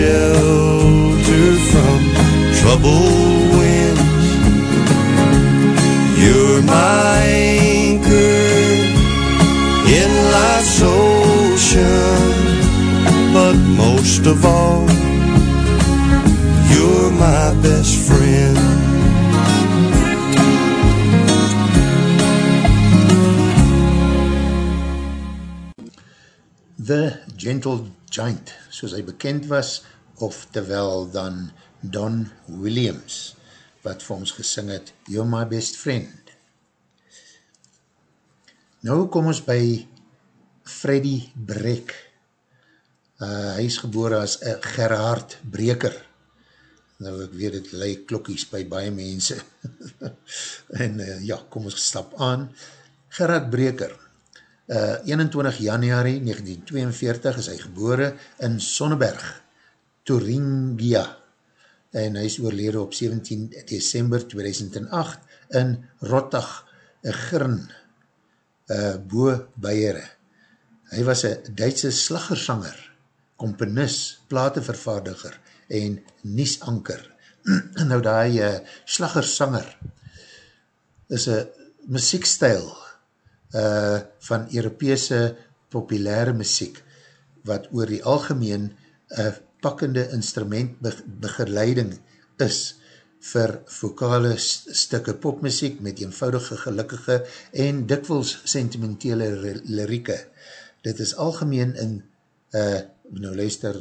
shelter from troubled winds. You're my anchor in life's ocean, but most of all, you're my best friend. The Gentle Giant soos hy bekend was, of terwyl dan Don Williams, wat vir ons gesing het, You're My Best Friend. Nou kom ons by Freddie Breck. Uh, hy is gebore as uh, Gerard Breker. Nou ek weet het lei klokkies by baie mense. en uh, ja, kom ons stap aan. Gerard Breker. Uh, 21 januari 1942 is hy gebore in Sonneberg, Thuringia. En hy is oorlede op 17 december 2008 in Rottag, Girn, uh, Boe Beiere. Hy was een Duitse slaggersanger, komponist, platevervaardiger en niesanker. nou die uh, slaggersanger is een muziekstijl uh, van Europese populaire muziek wat oor die algemeen een pakkende instrument begeleiding is vir vokale stikke popmuziek met eenvoudige, gelukkige en dikwels sentimentele lirieke. Dit is algemeen in, uh, nou luister,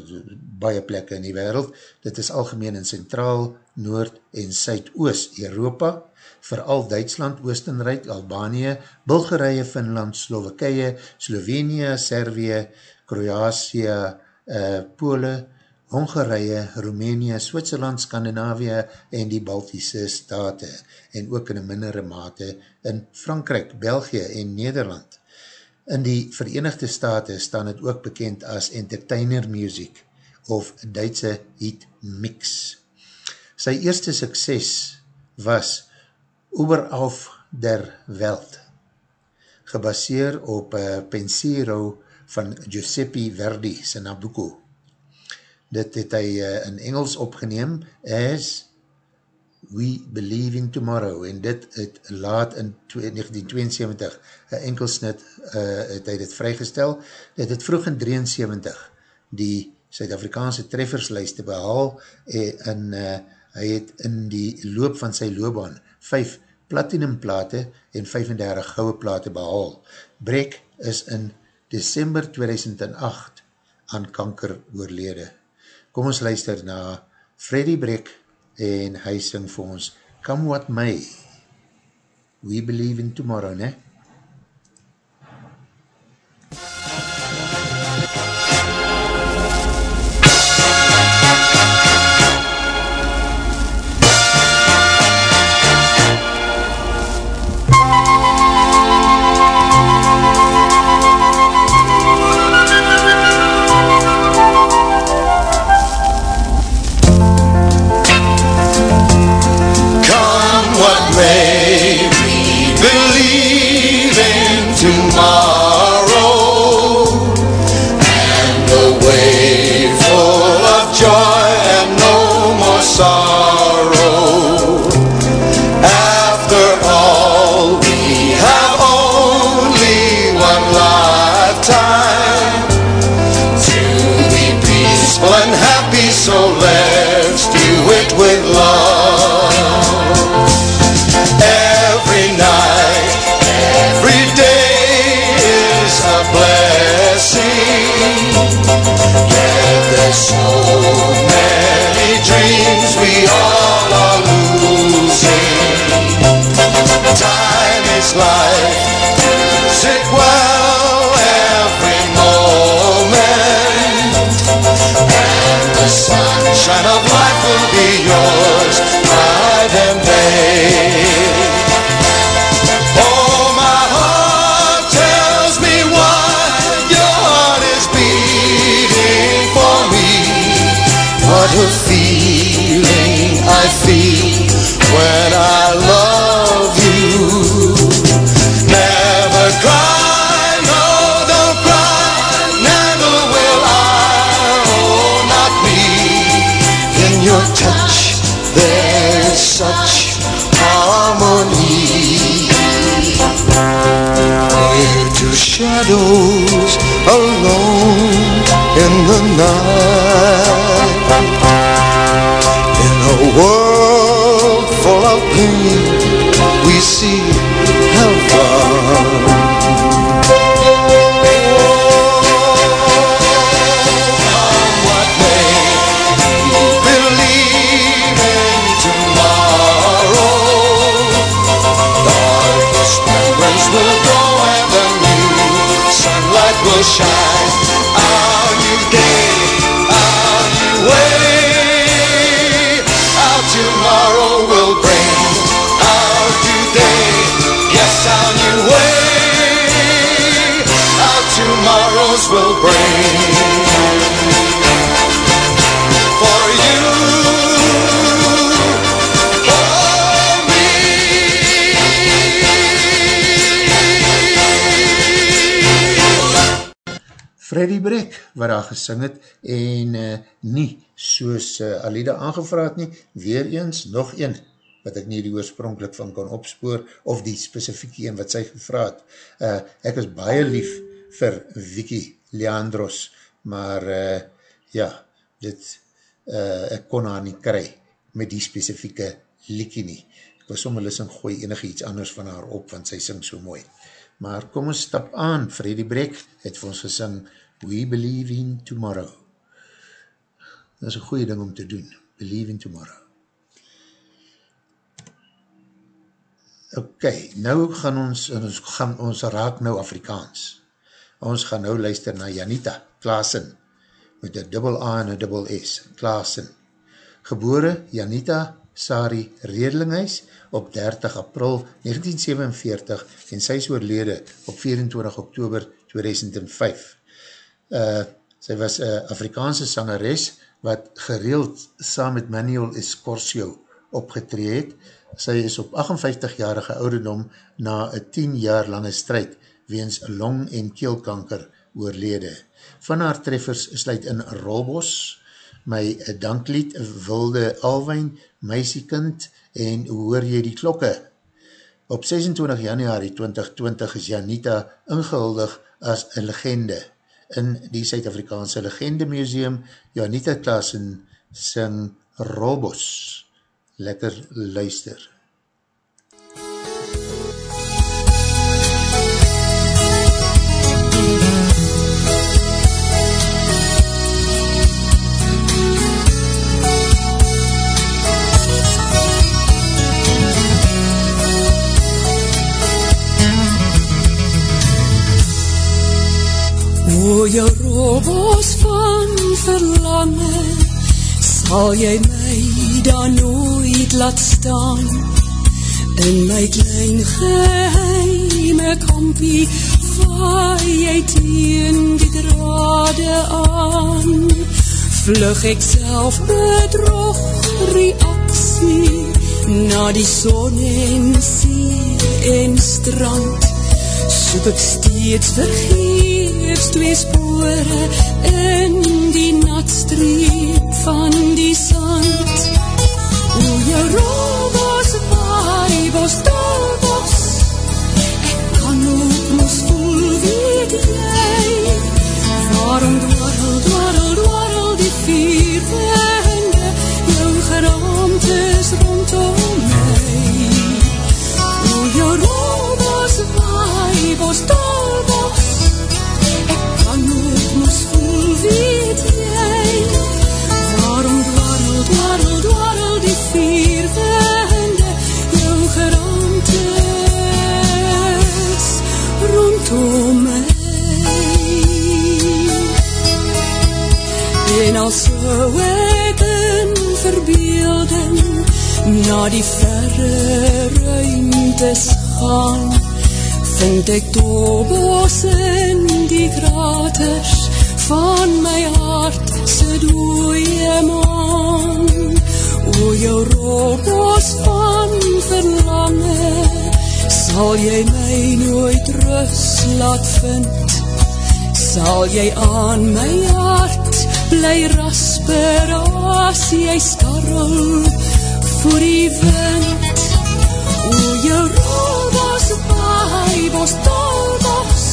baie plekke in die wereld, dit is algemeen in Centraal, Noord en Suid-Oost Europa, vooral Duitsland, Oostenrijk, Albanië, Bulgarije, Finland, Slovakije, Slovenië, Servië, Kroatie, uh, Pole, Hongarije, Roemenië, Switserland, Skandinavië en die Baltische State en ook in een mindere mate in Frankrijk, België en Nederland. In die Verenigde State staan het ook bekend as entertainer music of Duitse hit mix. Sy eerste sukses was Oberauf der Welt, gebaseer op uh, Pensiero van Giuseppe Verdi, sy Nabucco. Dit het hy uh, in Engels opgeneem as We Believe in Tomorrow en dit het laat in 1972 een enkelsnit uh, het hy dit vrygestel. Dit het vroeg in 73 die Suid-Afrikaanse trefferslijste behaal en uh, hy het in die loop van sy loopbaan 5 platinumplate en 35 gouwe plate behaal Brek is in December 2008 aan kanker oorlede Kom ons luister na Freddie Brick en hy sing vir ons Come What May. We Believe in Tomorrow, ne? Shadows alone in the night. Waar daar gesing het, en uh, nie soos uh, Alida aangevraad nie, weer eens, nog een, wat ek nie die oorspronkelijk van kon opspoor, of die specifieke een wat sy gevraad. Uh, ek is baie lief vir Vicky Leandros, maar uh, ja, dit, uh, ek kon haar nie kry met die specifieke liekie nie. Ek was sommer lis en gooi enige iets anders van haar op, want sy sing so mooi. Maar kom ons stap aan, Freddie Breck het vir ons gesing We Believe in Tomorrow. Dat is een goeie ding om te doen, Believe in Tomorrow. Ok, nou gaan ons, ons, gaan, ons raak nou Afrikaans. Ons gaan nou luister na Janita Klaassen, met een dubbel A en een dubbel S, Klaassen. Gebore Janita Sari Redelinghuis op 30 april 1947 en sy is oorlede op 24 oktober 2005. Uh, sy was een Afrikaanse sangeres wat gereeld saam met Manuel Escorcio opgetree het. Sy is op 58-jarige ouderdom na een 10 jaar lange strijd weens long- en keelkanker oorlede. Van haar treffers sluit in Robos, my danklied Wilde Alwijn, Meisiekind en Hoor jy die klokke? Op 26 januari 2020 is Janita ingehuldig as een legende in die Suid-Afrikaanse Legende Museum. Janita Klaassen sing Robos. Lekker luister. O jou robos van verlange Sal jy my dan nooit laat staan. In my klein geheime kampie Vaar jy teen die drade aan. Vlug ek self bedrog reaksie Na die son en see en strand Soek ek steeds vergeefs twee spore in die natstreep van die sand. O, jou robos, waaibos, dolbos, ek kan ook mos voel, weet jy, waarom dwarrel, dwarrel, dwarrel die vier wende, jou geraamtes rondom waaibos, dolbos, ek kan ook mos voel, weet jy, waarom dwarrel, dwarrel, dwarrel die vier wende, jou geraamtes rondom my. En al sou ek in verbeelding na die verre ruimtes gaan, vind ek dobos in die kraters van my hart se dooie maan. O jou robos van verlange, sal jy my nooit rus laat vind, sal jy aan my hart bly rasper as jy skarrel voor die wind. O jou robos, waaibos, dolbos,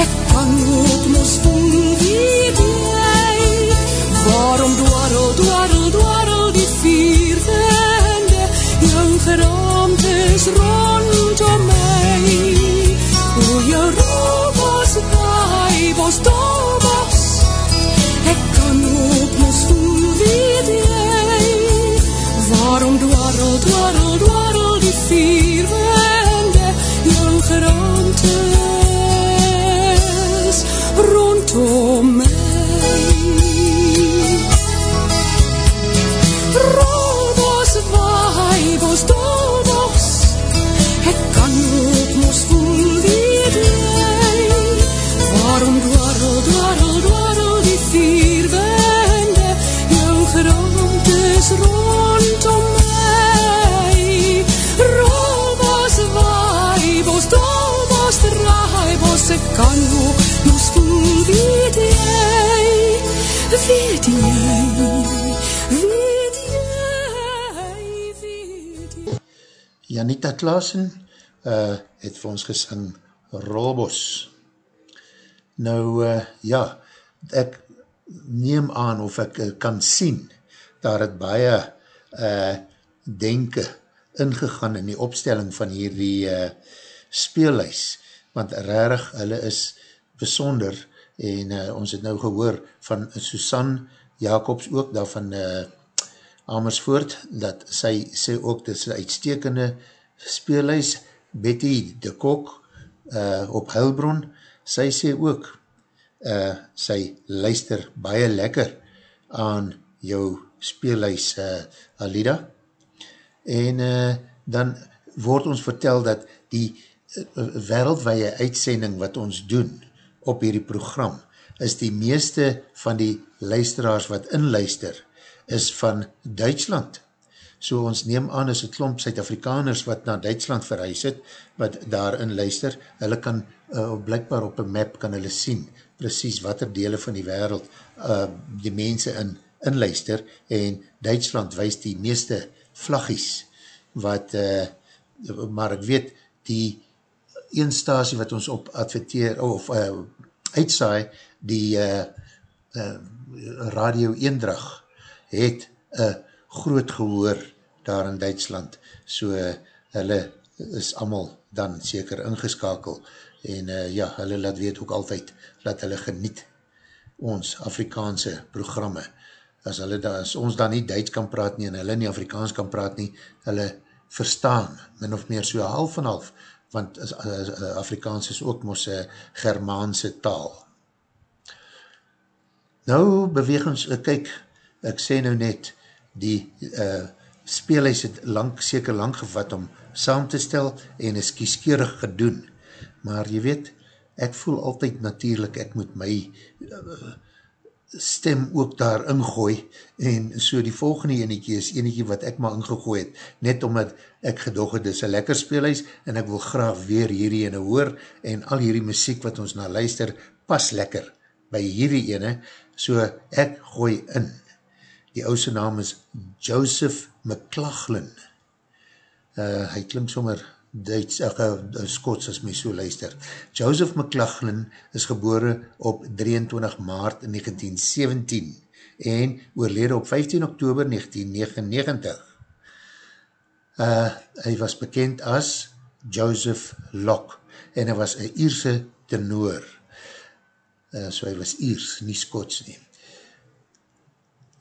ek kan ook mos voel wie jy. Waarom dwarrel, dwarrel, dwarrel Janita Klaassen uh, het vir ons gesing Rolbos. Nou, uh, ja, ek neem aan of ek uh, kan sien, daar het baie uh, denke ingegaan in die opstelling van hierdie uh, speelhuis, want rarig, hulle is besonder, en uh, ons het nou gehoor van Susan Jacobs ook, daar van uh, Amersfoort, dat sy sê ook, dit is uitstekende speelhuis, Betty de Kok uh, op Heilbron, sy sê ook, uh, sy luister baie lekker aan jou speelhuis uh, Alida, en uh, dan word ons vertel dat die uh, wereldwaie uitsending wat ons doen op hierdie program, is die meeste van die luisteraars wat inluister, is van Duitsland. So ons neem aan as het klomp Suid-Afrikaners wat na Duitsland verhuis het, wat daarin luister, hulle kan uh, blijkbaar op een map kan hulle sien, precies wat er dele van die wereld uh, die mense in inluister, en Duitsland wees die meeste vlaggies, wat, uh, maar ek weet, die een stasie wat ons op adverteer, of uh, uitsaai, die uh, uh, radio eendrag, het een groot gehoor daar in Duitsland, so uh, hulle is allemaal dan seker ingeskakel, en uh, ja, hulle laat weet ook altyd, dat hulle geniet ons Afrikaanse programme, as, hulle da, as ons dan nie Duits kan praat nie, en hulle nie Afrikaans kan praat nie, hulle verstaan, min of meer so half en half, want as, as Afrikaans is ook mos een Germaanse taal. Nou beweeg ons, kyk, ek sê nou net, die uh, speelhuis het lang, seker lang gevat om saam te stel en is kieskeurig gedoen. Maar jy weet, ek voel altyd natuurlijk, ek moet my uh, stem ook daar ingooi en so die volgende eniekie is eniekie wat ek maar ingegooi het, net omdat ek gedog het, dit is een lekker speelhuis en ek wil graag weer hierdie ene hoor en al hierdie muziek wat ons na luister, pas lekker by hierdie ene, so ek gooi in die ouse naam is Joseph McLachlan. Uh, hy klink sommer Duits, ach, uh, Skots as my so luister. Joseph McLachlan is gebore op 23 maart 1917 en oorlede op 15 oktober 1999. Uh, hy was bekend as Joseph Locke en hy was een Ierse tenor. Uh, so hy was Iers, nie Skots nie.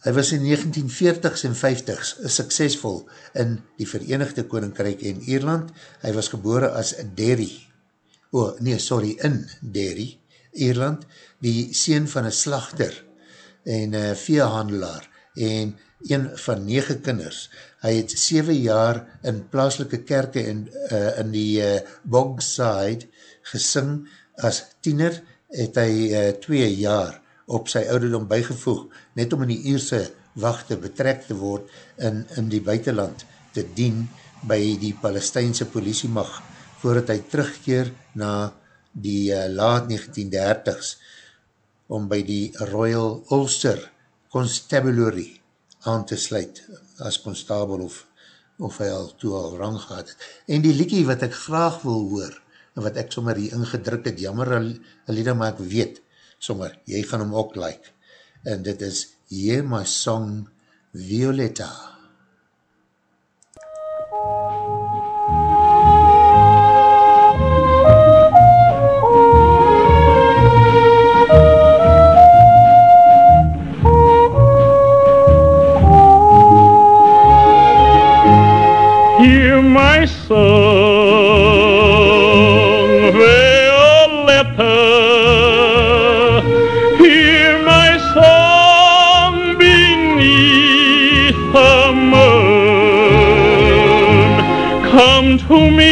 Hy was in 1940s en 50s suksesvol in die Verenigde Koninkrijk en Ierland. Hy was gebore as Derry, oh nee, sorry, in Derry, Ierland, die sien van een slachter en een veehandelaar en een van nege kinders. Hy het 7 jaar in plaaslike kerke in, uh, in die uh, Bogside gesing as tiener, het hy 2 uh, jaar op sy ouderdom bijgevoeg, net om in die Ierse wachte betrek te word in, in die buitenland te dien by die Palestijnse politiemag, voordat hy terugkeer na die uh, laat 1930s om by die Royal Ulster Constabulary aan te sluit as constabel of, of hy al toe al rang gehad het. En die liekie wat ek graag wil hoor, en wat ek sommer hier ingedrukt het, jammer Alida, maar ek weet, sommer, jy gaan hom ook like, en dit is Hear My Song Violetta. Hear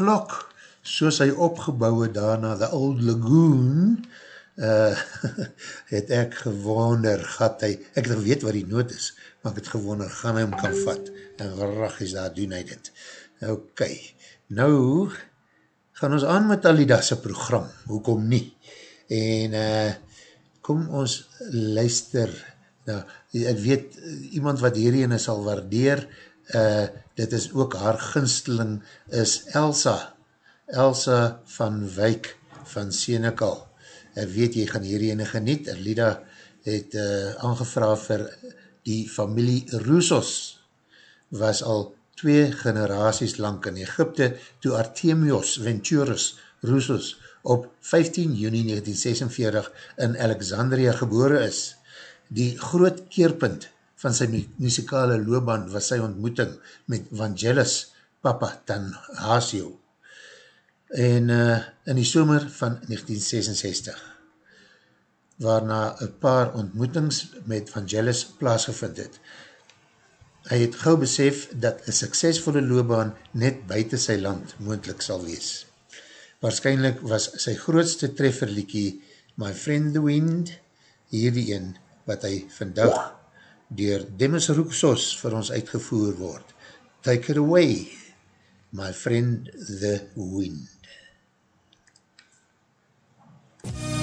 Locke, soos hy opgebouwe daarna the Old Lagoon, uh, het ek gewonder, gaat hy, ek het weet wat die nood is, maar ek het gewonder, gaan hy hom kan vat, en rag is daar, doen hy dit. Ok, nou, gaan ons aan met Alida's program, hoekom nie? En, uh, kom ons luister, nou, ek weet, iemand wat hierin sal waardeer, uh, dit is ook haar ginsteling, is Elsa, Elsa van Wyk van Senekal. Ek weet, jy gaan hierin geniet, Alida het uh, aangevra vir die familie Roussos, was al twee generaties lang in Egypte, toe Artemios Venturus Roussos op 15 juni 1946 in Alexandria gebore is. Die groot keerpunt van sy mu muzikale loopbaan was sy ontmoeting met Vangelis Papa Tanhasio en uh, in die somer van 1966 waarna een paar ontmoetings met Vangelis plaasgevind het. Hy het gauw besef dat een suksesvolle loopbaan net buiten sy land moendlik sal wees. Waarschijnlijk was sy grootste trefferliekie My Friend the Wind, hierdie een wat hy vandag door Demis Roeksos vir ons uitgevoer word. Take it away, My Friend the Wind. My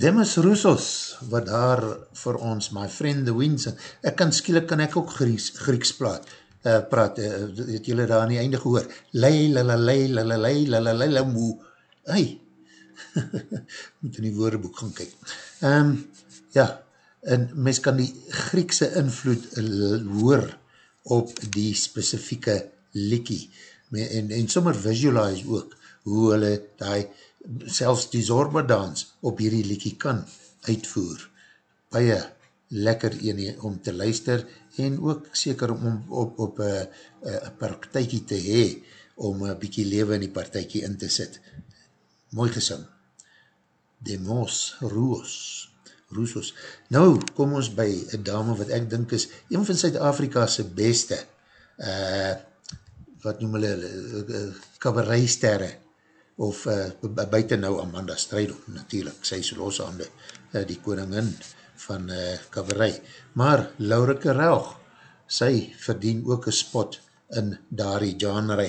Demis Roussos, wat daar vir ons, my friend the wind sing. Ek kan skielik, kan ek ook Grieks, Grieks praat, uh, praat, uh, het julle daar aan die einde gehoor. Lei, lei, la, la, lei, la, la, lei, la, moe. Hey, moet in die woordeboek gaan kyk. Um, ja, en mens kan die Griekse invloed uh, hoor op die specifieke likkie. En, en sommer visualize ook hoe hulle die selfs die Zorba dans op hierdie liekie kan uitvoer. Baie lekker ene om te luister en ook seker om op, op een praktijkie te hee om een bykie leven in die partijkie in te sit. Mooi gesing. Demos Roos. Roosos. Nou kom ons by een dame wat ek dink is een van Zuid-Afrika's beste uh, wat noem hulle uh, kabareisterre of uh, buiten nou Amanda Strijdel, natuurlijk, sy is loshande, uh, die koningin van uh, kabarei. Maar Laurike Rauch, sy verdien ook een spot in daardie genre.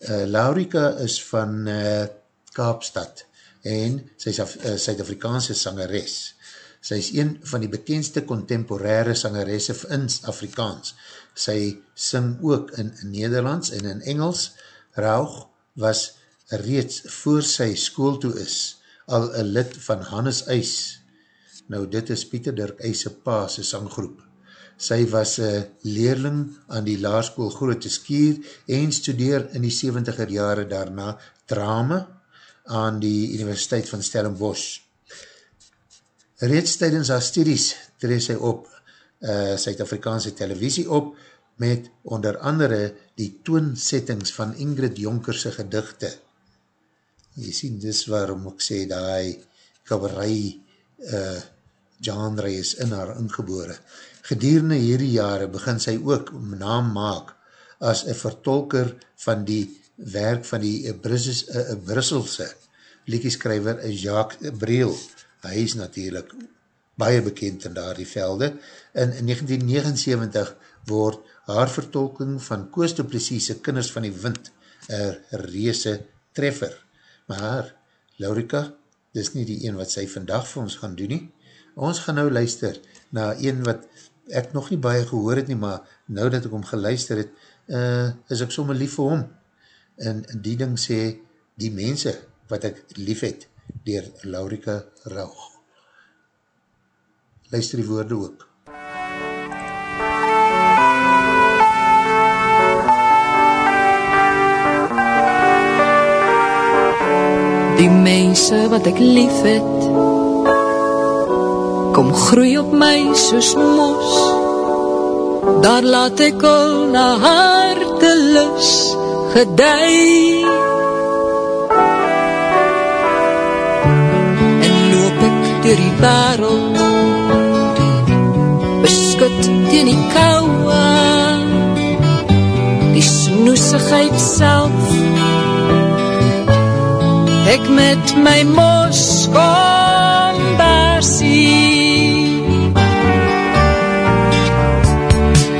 Uh, Laurike is van uh, Kaapstad en sy is uh, Suid-Afrikaanse sangeres. Sy is een van die bekendste contemporaire sangeresse in Afrikaans. Sy sing ook in Nederlands en in Engels. Rauch was reeds voor sy school toe is, al een lid van Hannes Eis. Nou, dit is Pieter Dirk Eise pa, sy sanggroep. Sy was een leerling aan die laarskool Grote Skier en studeer in die 70er jare daarna drama aan die Universiteit van Stellenbosch. Reeds tydens haar studies tree sy op uh, Suid-Afrikaanse televisie op met onder andere die toonsettings van Ingrid Jonkerse gedichte jy sien, dis waarom ek sê, die kabarei uh, genre is in haar ingebore. Gedurende hierdie jare begin sy ook naam maak as een vertolker van die werk van die uh, Brusselse liedjeskrijver Jacques Breel. Hy is natuurlijk baie bekend in daar die velde. In 1979 word haar vertolking van Koos de Plessiese Kinders van die Wind een reese treffer maar Laurika, dis nie die een wat sy vandag vir ons gaan doen nie. Ons gaan nou luister na een wat ek nog nie baie gehoor het nie, maar nou dat ek hom geluister het, uh, is ek sommer lief vir hom. En die ding sê, die mense wat ek lief het, dier Laurika Rauch. Luister die woorde ook. Die mense wat ek lief het Kom groei op my soos mos. Daar laat ek al na hartelus gedei. En loop ek door die wereld Beskut teen die kouwe Die snoesigheid self ek met my mos kom bersie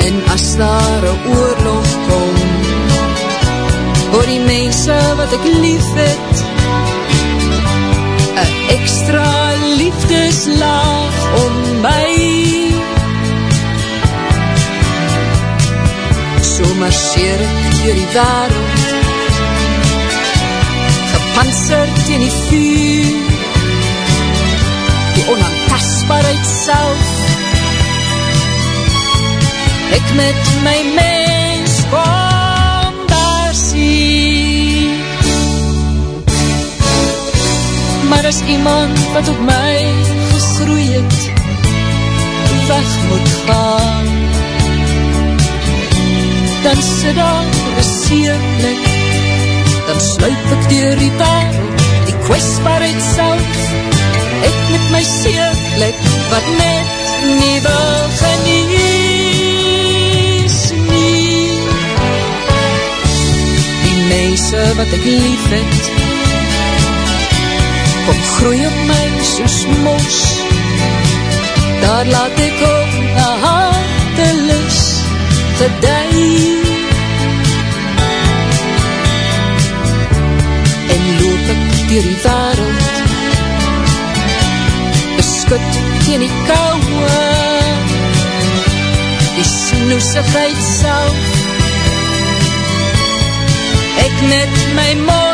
en as daar een oorlog kom voor die mense wat ek lief het een extra liefdeslaag om my. So marcheer ek door die wereld gepantserd in die vuur. Die onaantastbaarheid self. Ek met my mens kom daar sien. Maar as iemand wat op my gegroei het Weg moet gaan Dan sit daar een seerplek sluip ek dier die wereld Die kwestbaarheid self Ek met my seerplek Wat net nie wil genies nie. Die mense wat ek lief het Kom groei op my soos mos. Daar laat ek op een hartelis gedei dier die wereld Beskut teen die kouwe Die snoesigheid self. Ek net my mos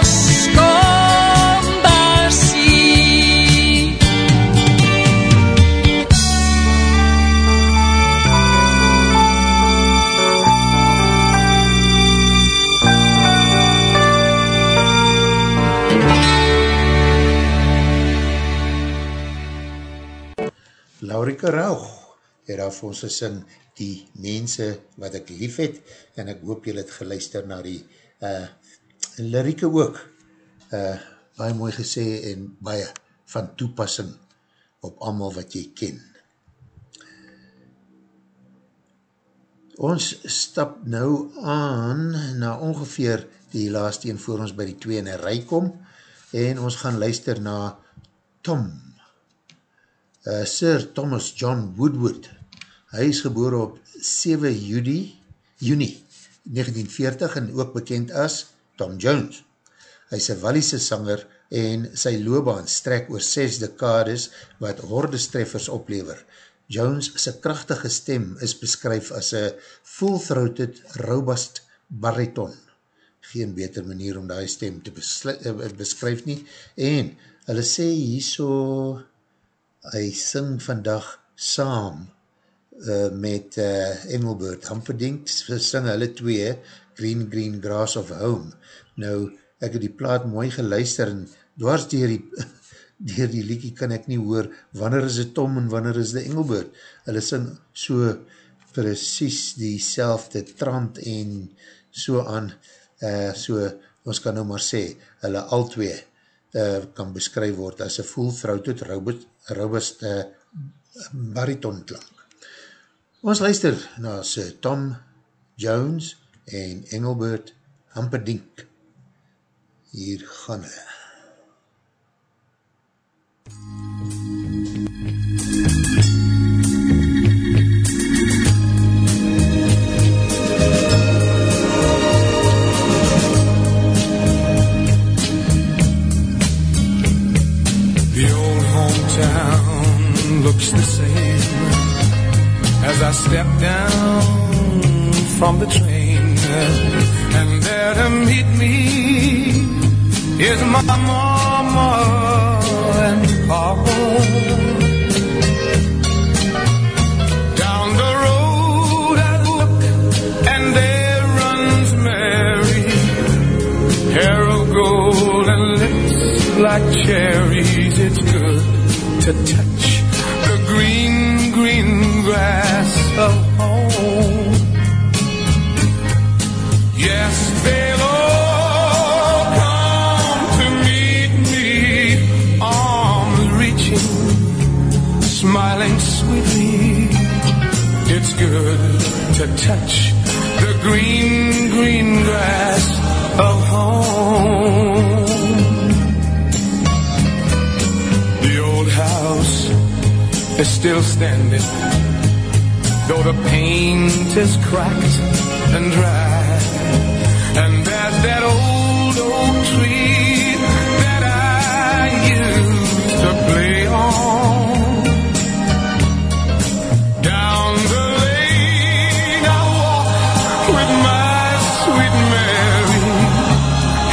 Laurike Raug het daar vir ons gesing die mense wat ek lief het en ek hoop jy het geluister na die uh, lirieke ook uh, baie mooi gesê en baie van toepassing op amal wat jy ken. Ons stap nou aan na ongeveer die laatste een voor ons by die twee in een rij kom en ons gaan luister na Tom uh, Sir Thomas John Woodward. Hy is geboor op 7 juni, juni 1940 en ook bekend as Tom Jones. Hy is een Wallise sanger en sy loopbaan strek oor 6 dekades wat hordestreffers oplever. Jones sy krachtige stem is beskryf as een full-throated, robust bariton. Geen beter manier om die stem te beskryf nie. En hulle sê hier so hy sing vandag saam uh, met uh, Engelbert Hamperdink, sing hulle twee, Green Green Grass of Home. Nou, ek het die plaat mooi geluister en dwars dier die, dier die liekie kan ek nie hoor, wanneer is het Tom en wanneer is het Engelbert. Hulle sing so precies die selfde trant en so aan, uh, so, ons kan nou maar sê, hulle al twee uh, kan beskryf word as een full-throated robust, robust uh, baritonklank. Ons luister na Sir Tom Jones en Engelbert Hamperdink. Hier gaan hy. The looks the same as I step down from the train. And there to meet me is my mama and papa. Down the road I look and there runs Mary, hair of gold and lips like cherries. It's good to touch grass of home. Yes, they'll all come to meet me, arms reaching, smiling sweetly. It's good to touch the green, green grass of home. The old house is still standing, though the paint is cracked and dry. And there's that old oak tree that I used to play on. Down the lane I walk with my sweet Mary,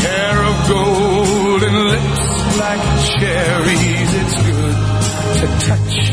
hair of gold and lips like cherries. It's good to touch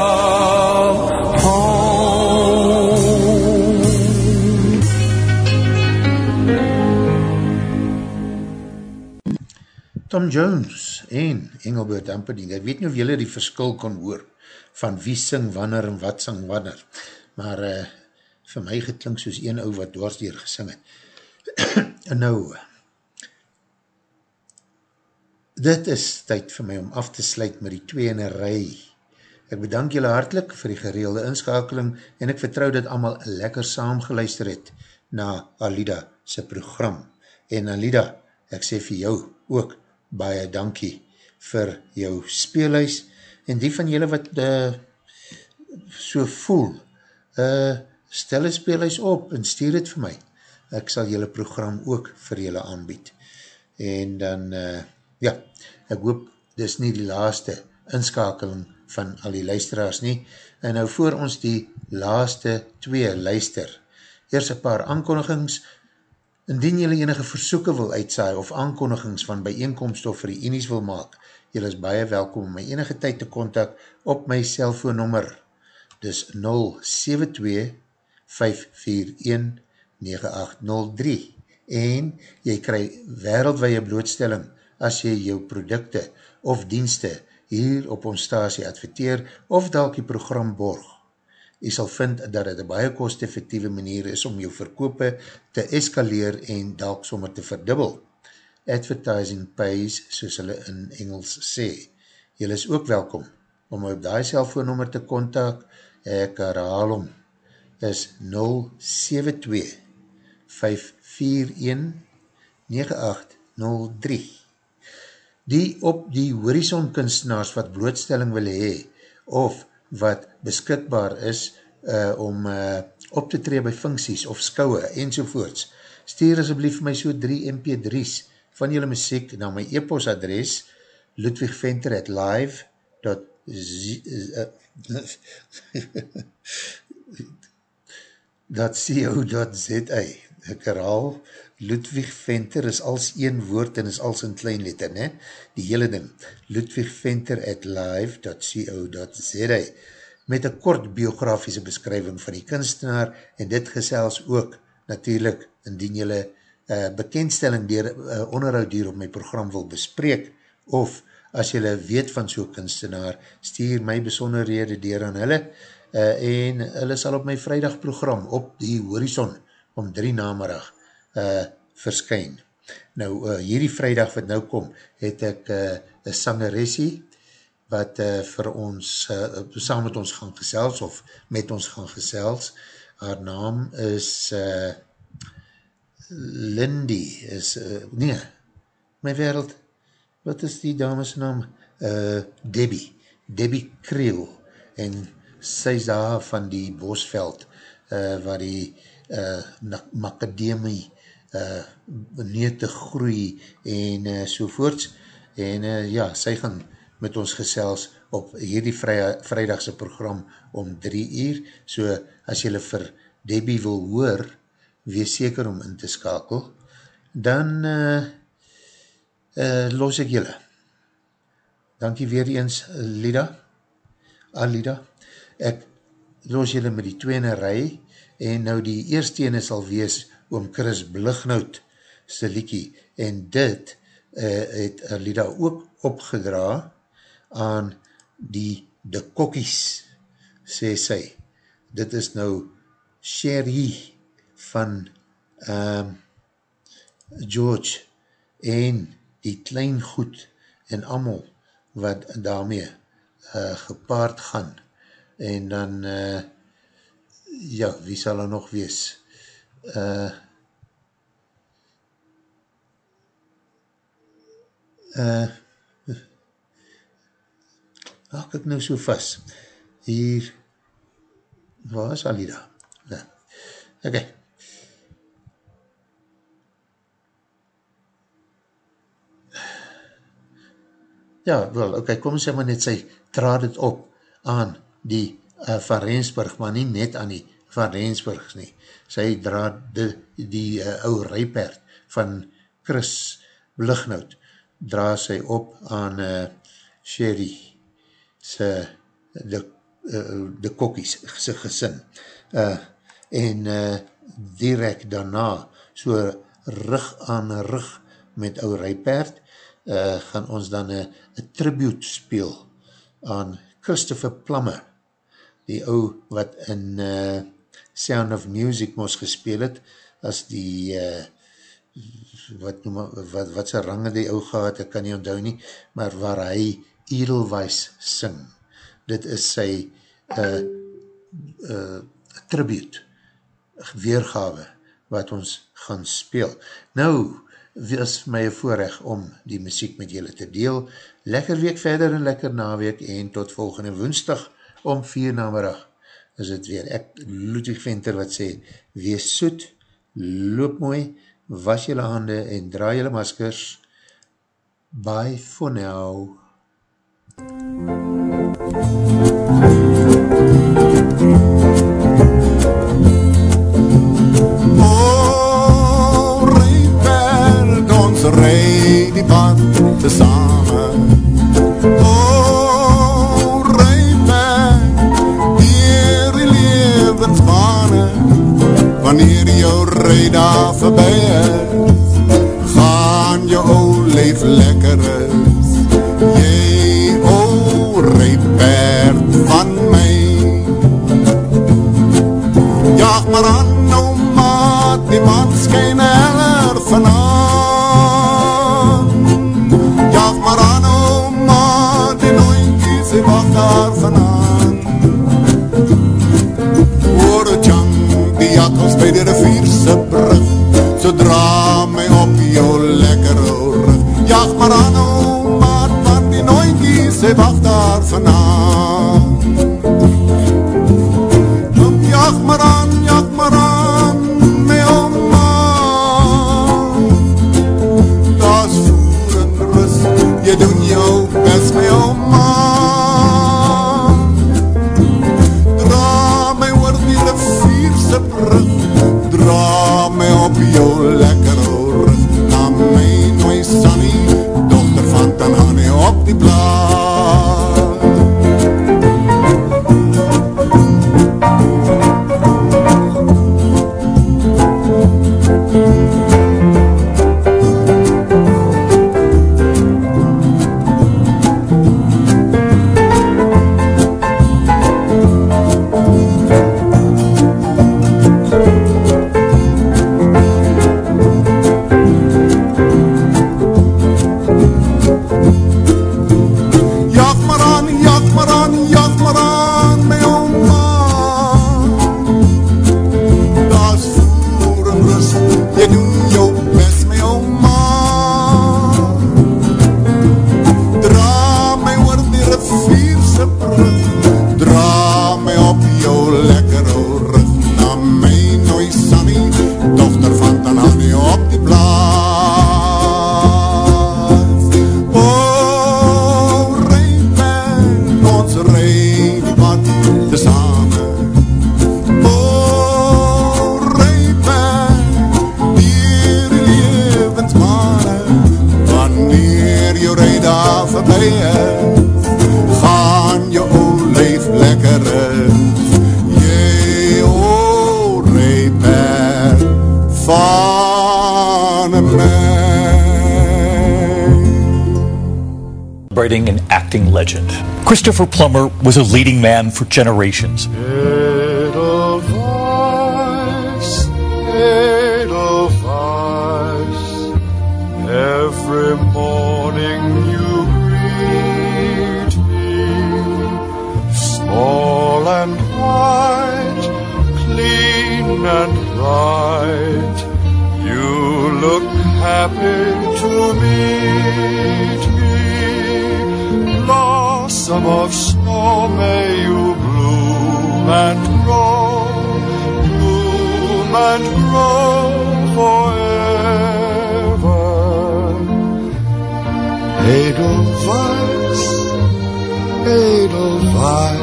Tom Jones en Engelbert Humperdinck, ek weet nie of julle die verskil kon hoor van wie sing wanneer en wat sing wanneer, maar uh, vir my geklink soos een ou wat dwarsdeer gesing het. en nou, dit is tyd vir my om af te sluit met die twee in een rij. Ek bedank julle hartlik vir die gereelde inskakeling en ek vertrou dat allemaal lekker saam geluister het na Alida sy program. En Alida, ek sê vir jou ook baie dankie vir jou speelhuis en die van julle wat uh, so voel, uh, stel een speelhuis op en stuur het vir my. Ek sal julle program ook vir julle aanbied. En dan, uh, ja, ek hoop dis nie die laaste inskakeling van al die luisteraars nie. En nou voor ons die laaste twee luister. Eers een paar aankondigings, Indien jylle enige versoeken wil uitsaai of aankondigings van bijeenkomst of reenies wil maak, jylle is baie welkom om my enige tyd te kontak op my cellfoonnummer. Dis 072-541-9803 en jy krij wereldwee blootstelling as jy jou producte of dienste hier op ons stasie adverteer of dalk die program borg. Jy sal vind dat het een baie kost-effectieve manier is om jou verkope te eskaleer en dalk sommer te verdubbel. Advertising pays, soos hulle in Engels sê. Jy is ook welkom om op die cellfoonnummer te kontak. Ek herhaal om is 072 541 9803 Die op die horizon kunstenaars wat blootstelling wil hee of wat beskikbaar is uh, om uh, op te tree by funksies of skouwe enzovoorts. Stuur asblief my so 3 mp3's van julle muziek na my e-post adres ludwigventer at live dot dot co.za ek herhaal Ludwig Venter is als een woord en is als een klein letter, ne? Die hele ding. Ludwig Venter at live.co.za met een kort biografiese beskrywing van die kunstenaar en dit gesels ook natuurlijk indien jylle uh, bekendstelling dier uh, onderhoud hier op my program wil bespreek of as jylle weet van so'n kunstenaar, stuur my besonderhede dier aan hulle uh, en hulle sal op my vrijdag program op die horizon om drie namerig uh, verskyn. Nou, uh, hierdie vrijdag wat nou kom, het ek uh, een sangeressie wat uh, vir ons, uh, saam met ons gaan gesels, of met ons gaan gesels. Haar naam is uh, Lindy, is, uh, nee, my wereld, wat is die dames naam? Uh, Debbie, Debbie Creel, en sy is daar van die Bosveld, uh, waar die uh, macadamie uh, neer te groei en uh, sovoorts en uh, ja, sy gaan met ons gesels op hierdie vry, vrydagse program om drie uur, so as jylle vir Debbie wil hoor, wees seker om in te skakel, dan uh, uh, los ek jylle. Dankie weer eens, Lida, Alida, ek los jylle met die tweene rij, en nou die eerste ene sal wees oom Chris Blighnout sy liekie, en dit uh, het Alida ook opgedra aan die de kokkies, sê sy. Dit is nou Sherry van um, George en die klein goed en amal wat daarmee uh, gepaard gaan. En dan, uh, ja, wie sal er nog wees? Uh, uh, Hak ek nou so vast. Hier, waar is Alida? Ja. Oké. Okay. Ja, wel, oké, okay, kom sê maar net, sy traad het op aan die uh, Van Rensburg, maar nie net aan die Van Rensburgs nie. Sy draad die, die uh, ou rijperd van Chris Blighnout, dra sy op aan uh, Sherry sy de, uh, de kokkies, sy gesin. Uh, en uh, direct daarna, so rug aan rug met ou rijperd, uh, gaan ons dan een tribute speel aan Christopher Plummer, die ou wat in uh, Sound of Music moes gespeel het, as die uh, wat, noem, wat, wat sy range die ou gehad, ek kan nie onthou nie, maar waar hy Edelweiss sing, dit is sy uh, uh, tribute, weergawe, wat ons gaan speel. Nou, was my voorrecht om die muziek met julle te deel. Lekker week verder en lekker naweek en tot volgende woensdag om vier namerig is het weer. Ek, Ludwig Venter wat sê, wees soet, loop mooi, was julle hande en draai julle maskers. Bye for now. rij die pad te samen. Wanneer jouw rijda voorbij jou Christopher Plummer was a leading man for generations. Edelweiss, Edelweiss, every morning you greet me, small and white, clean and bright. You look happy to. Blossom of snow, may you bloom and grow, bloom and grow forever. Edelweiss, Edelweiss,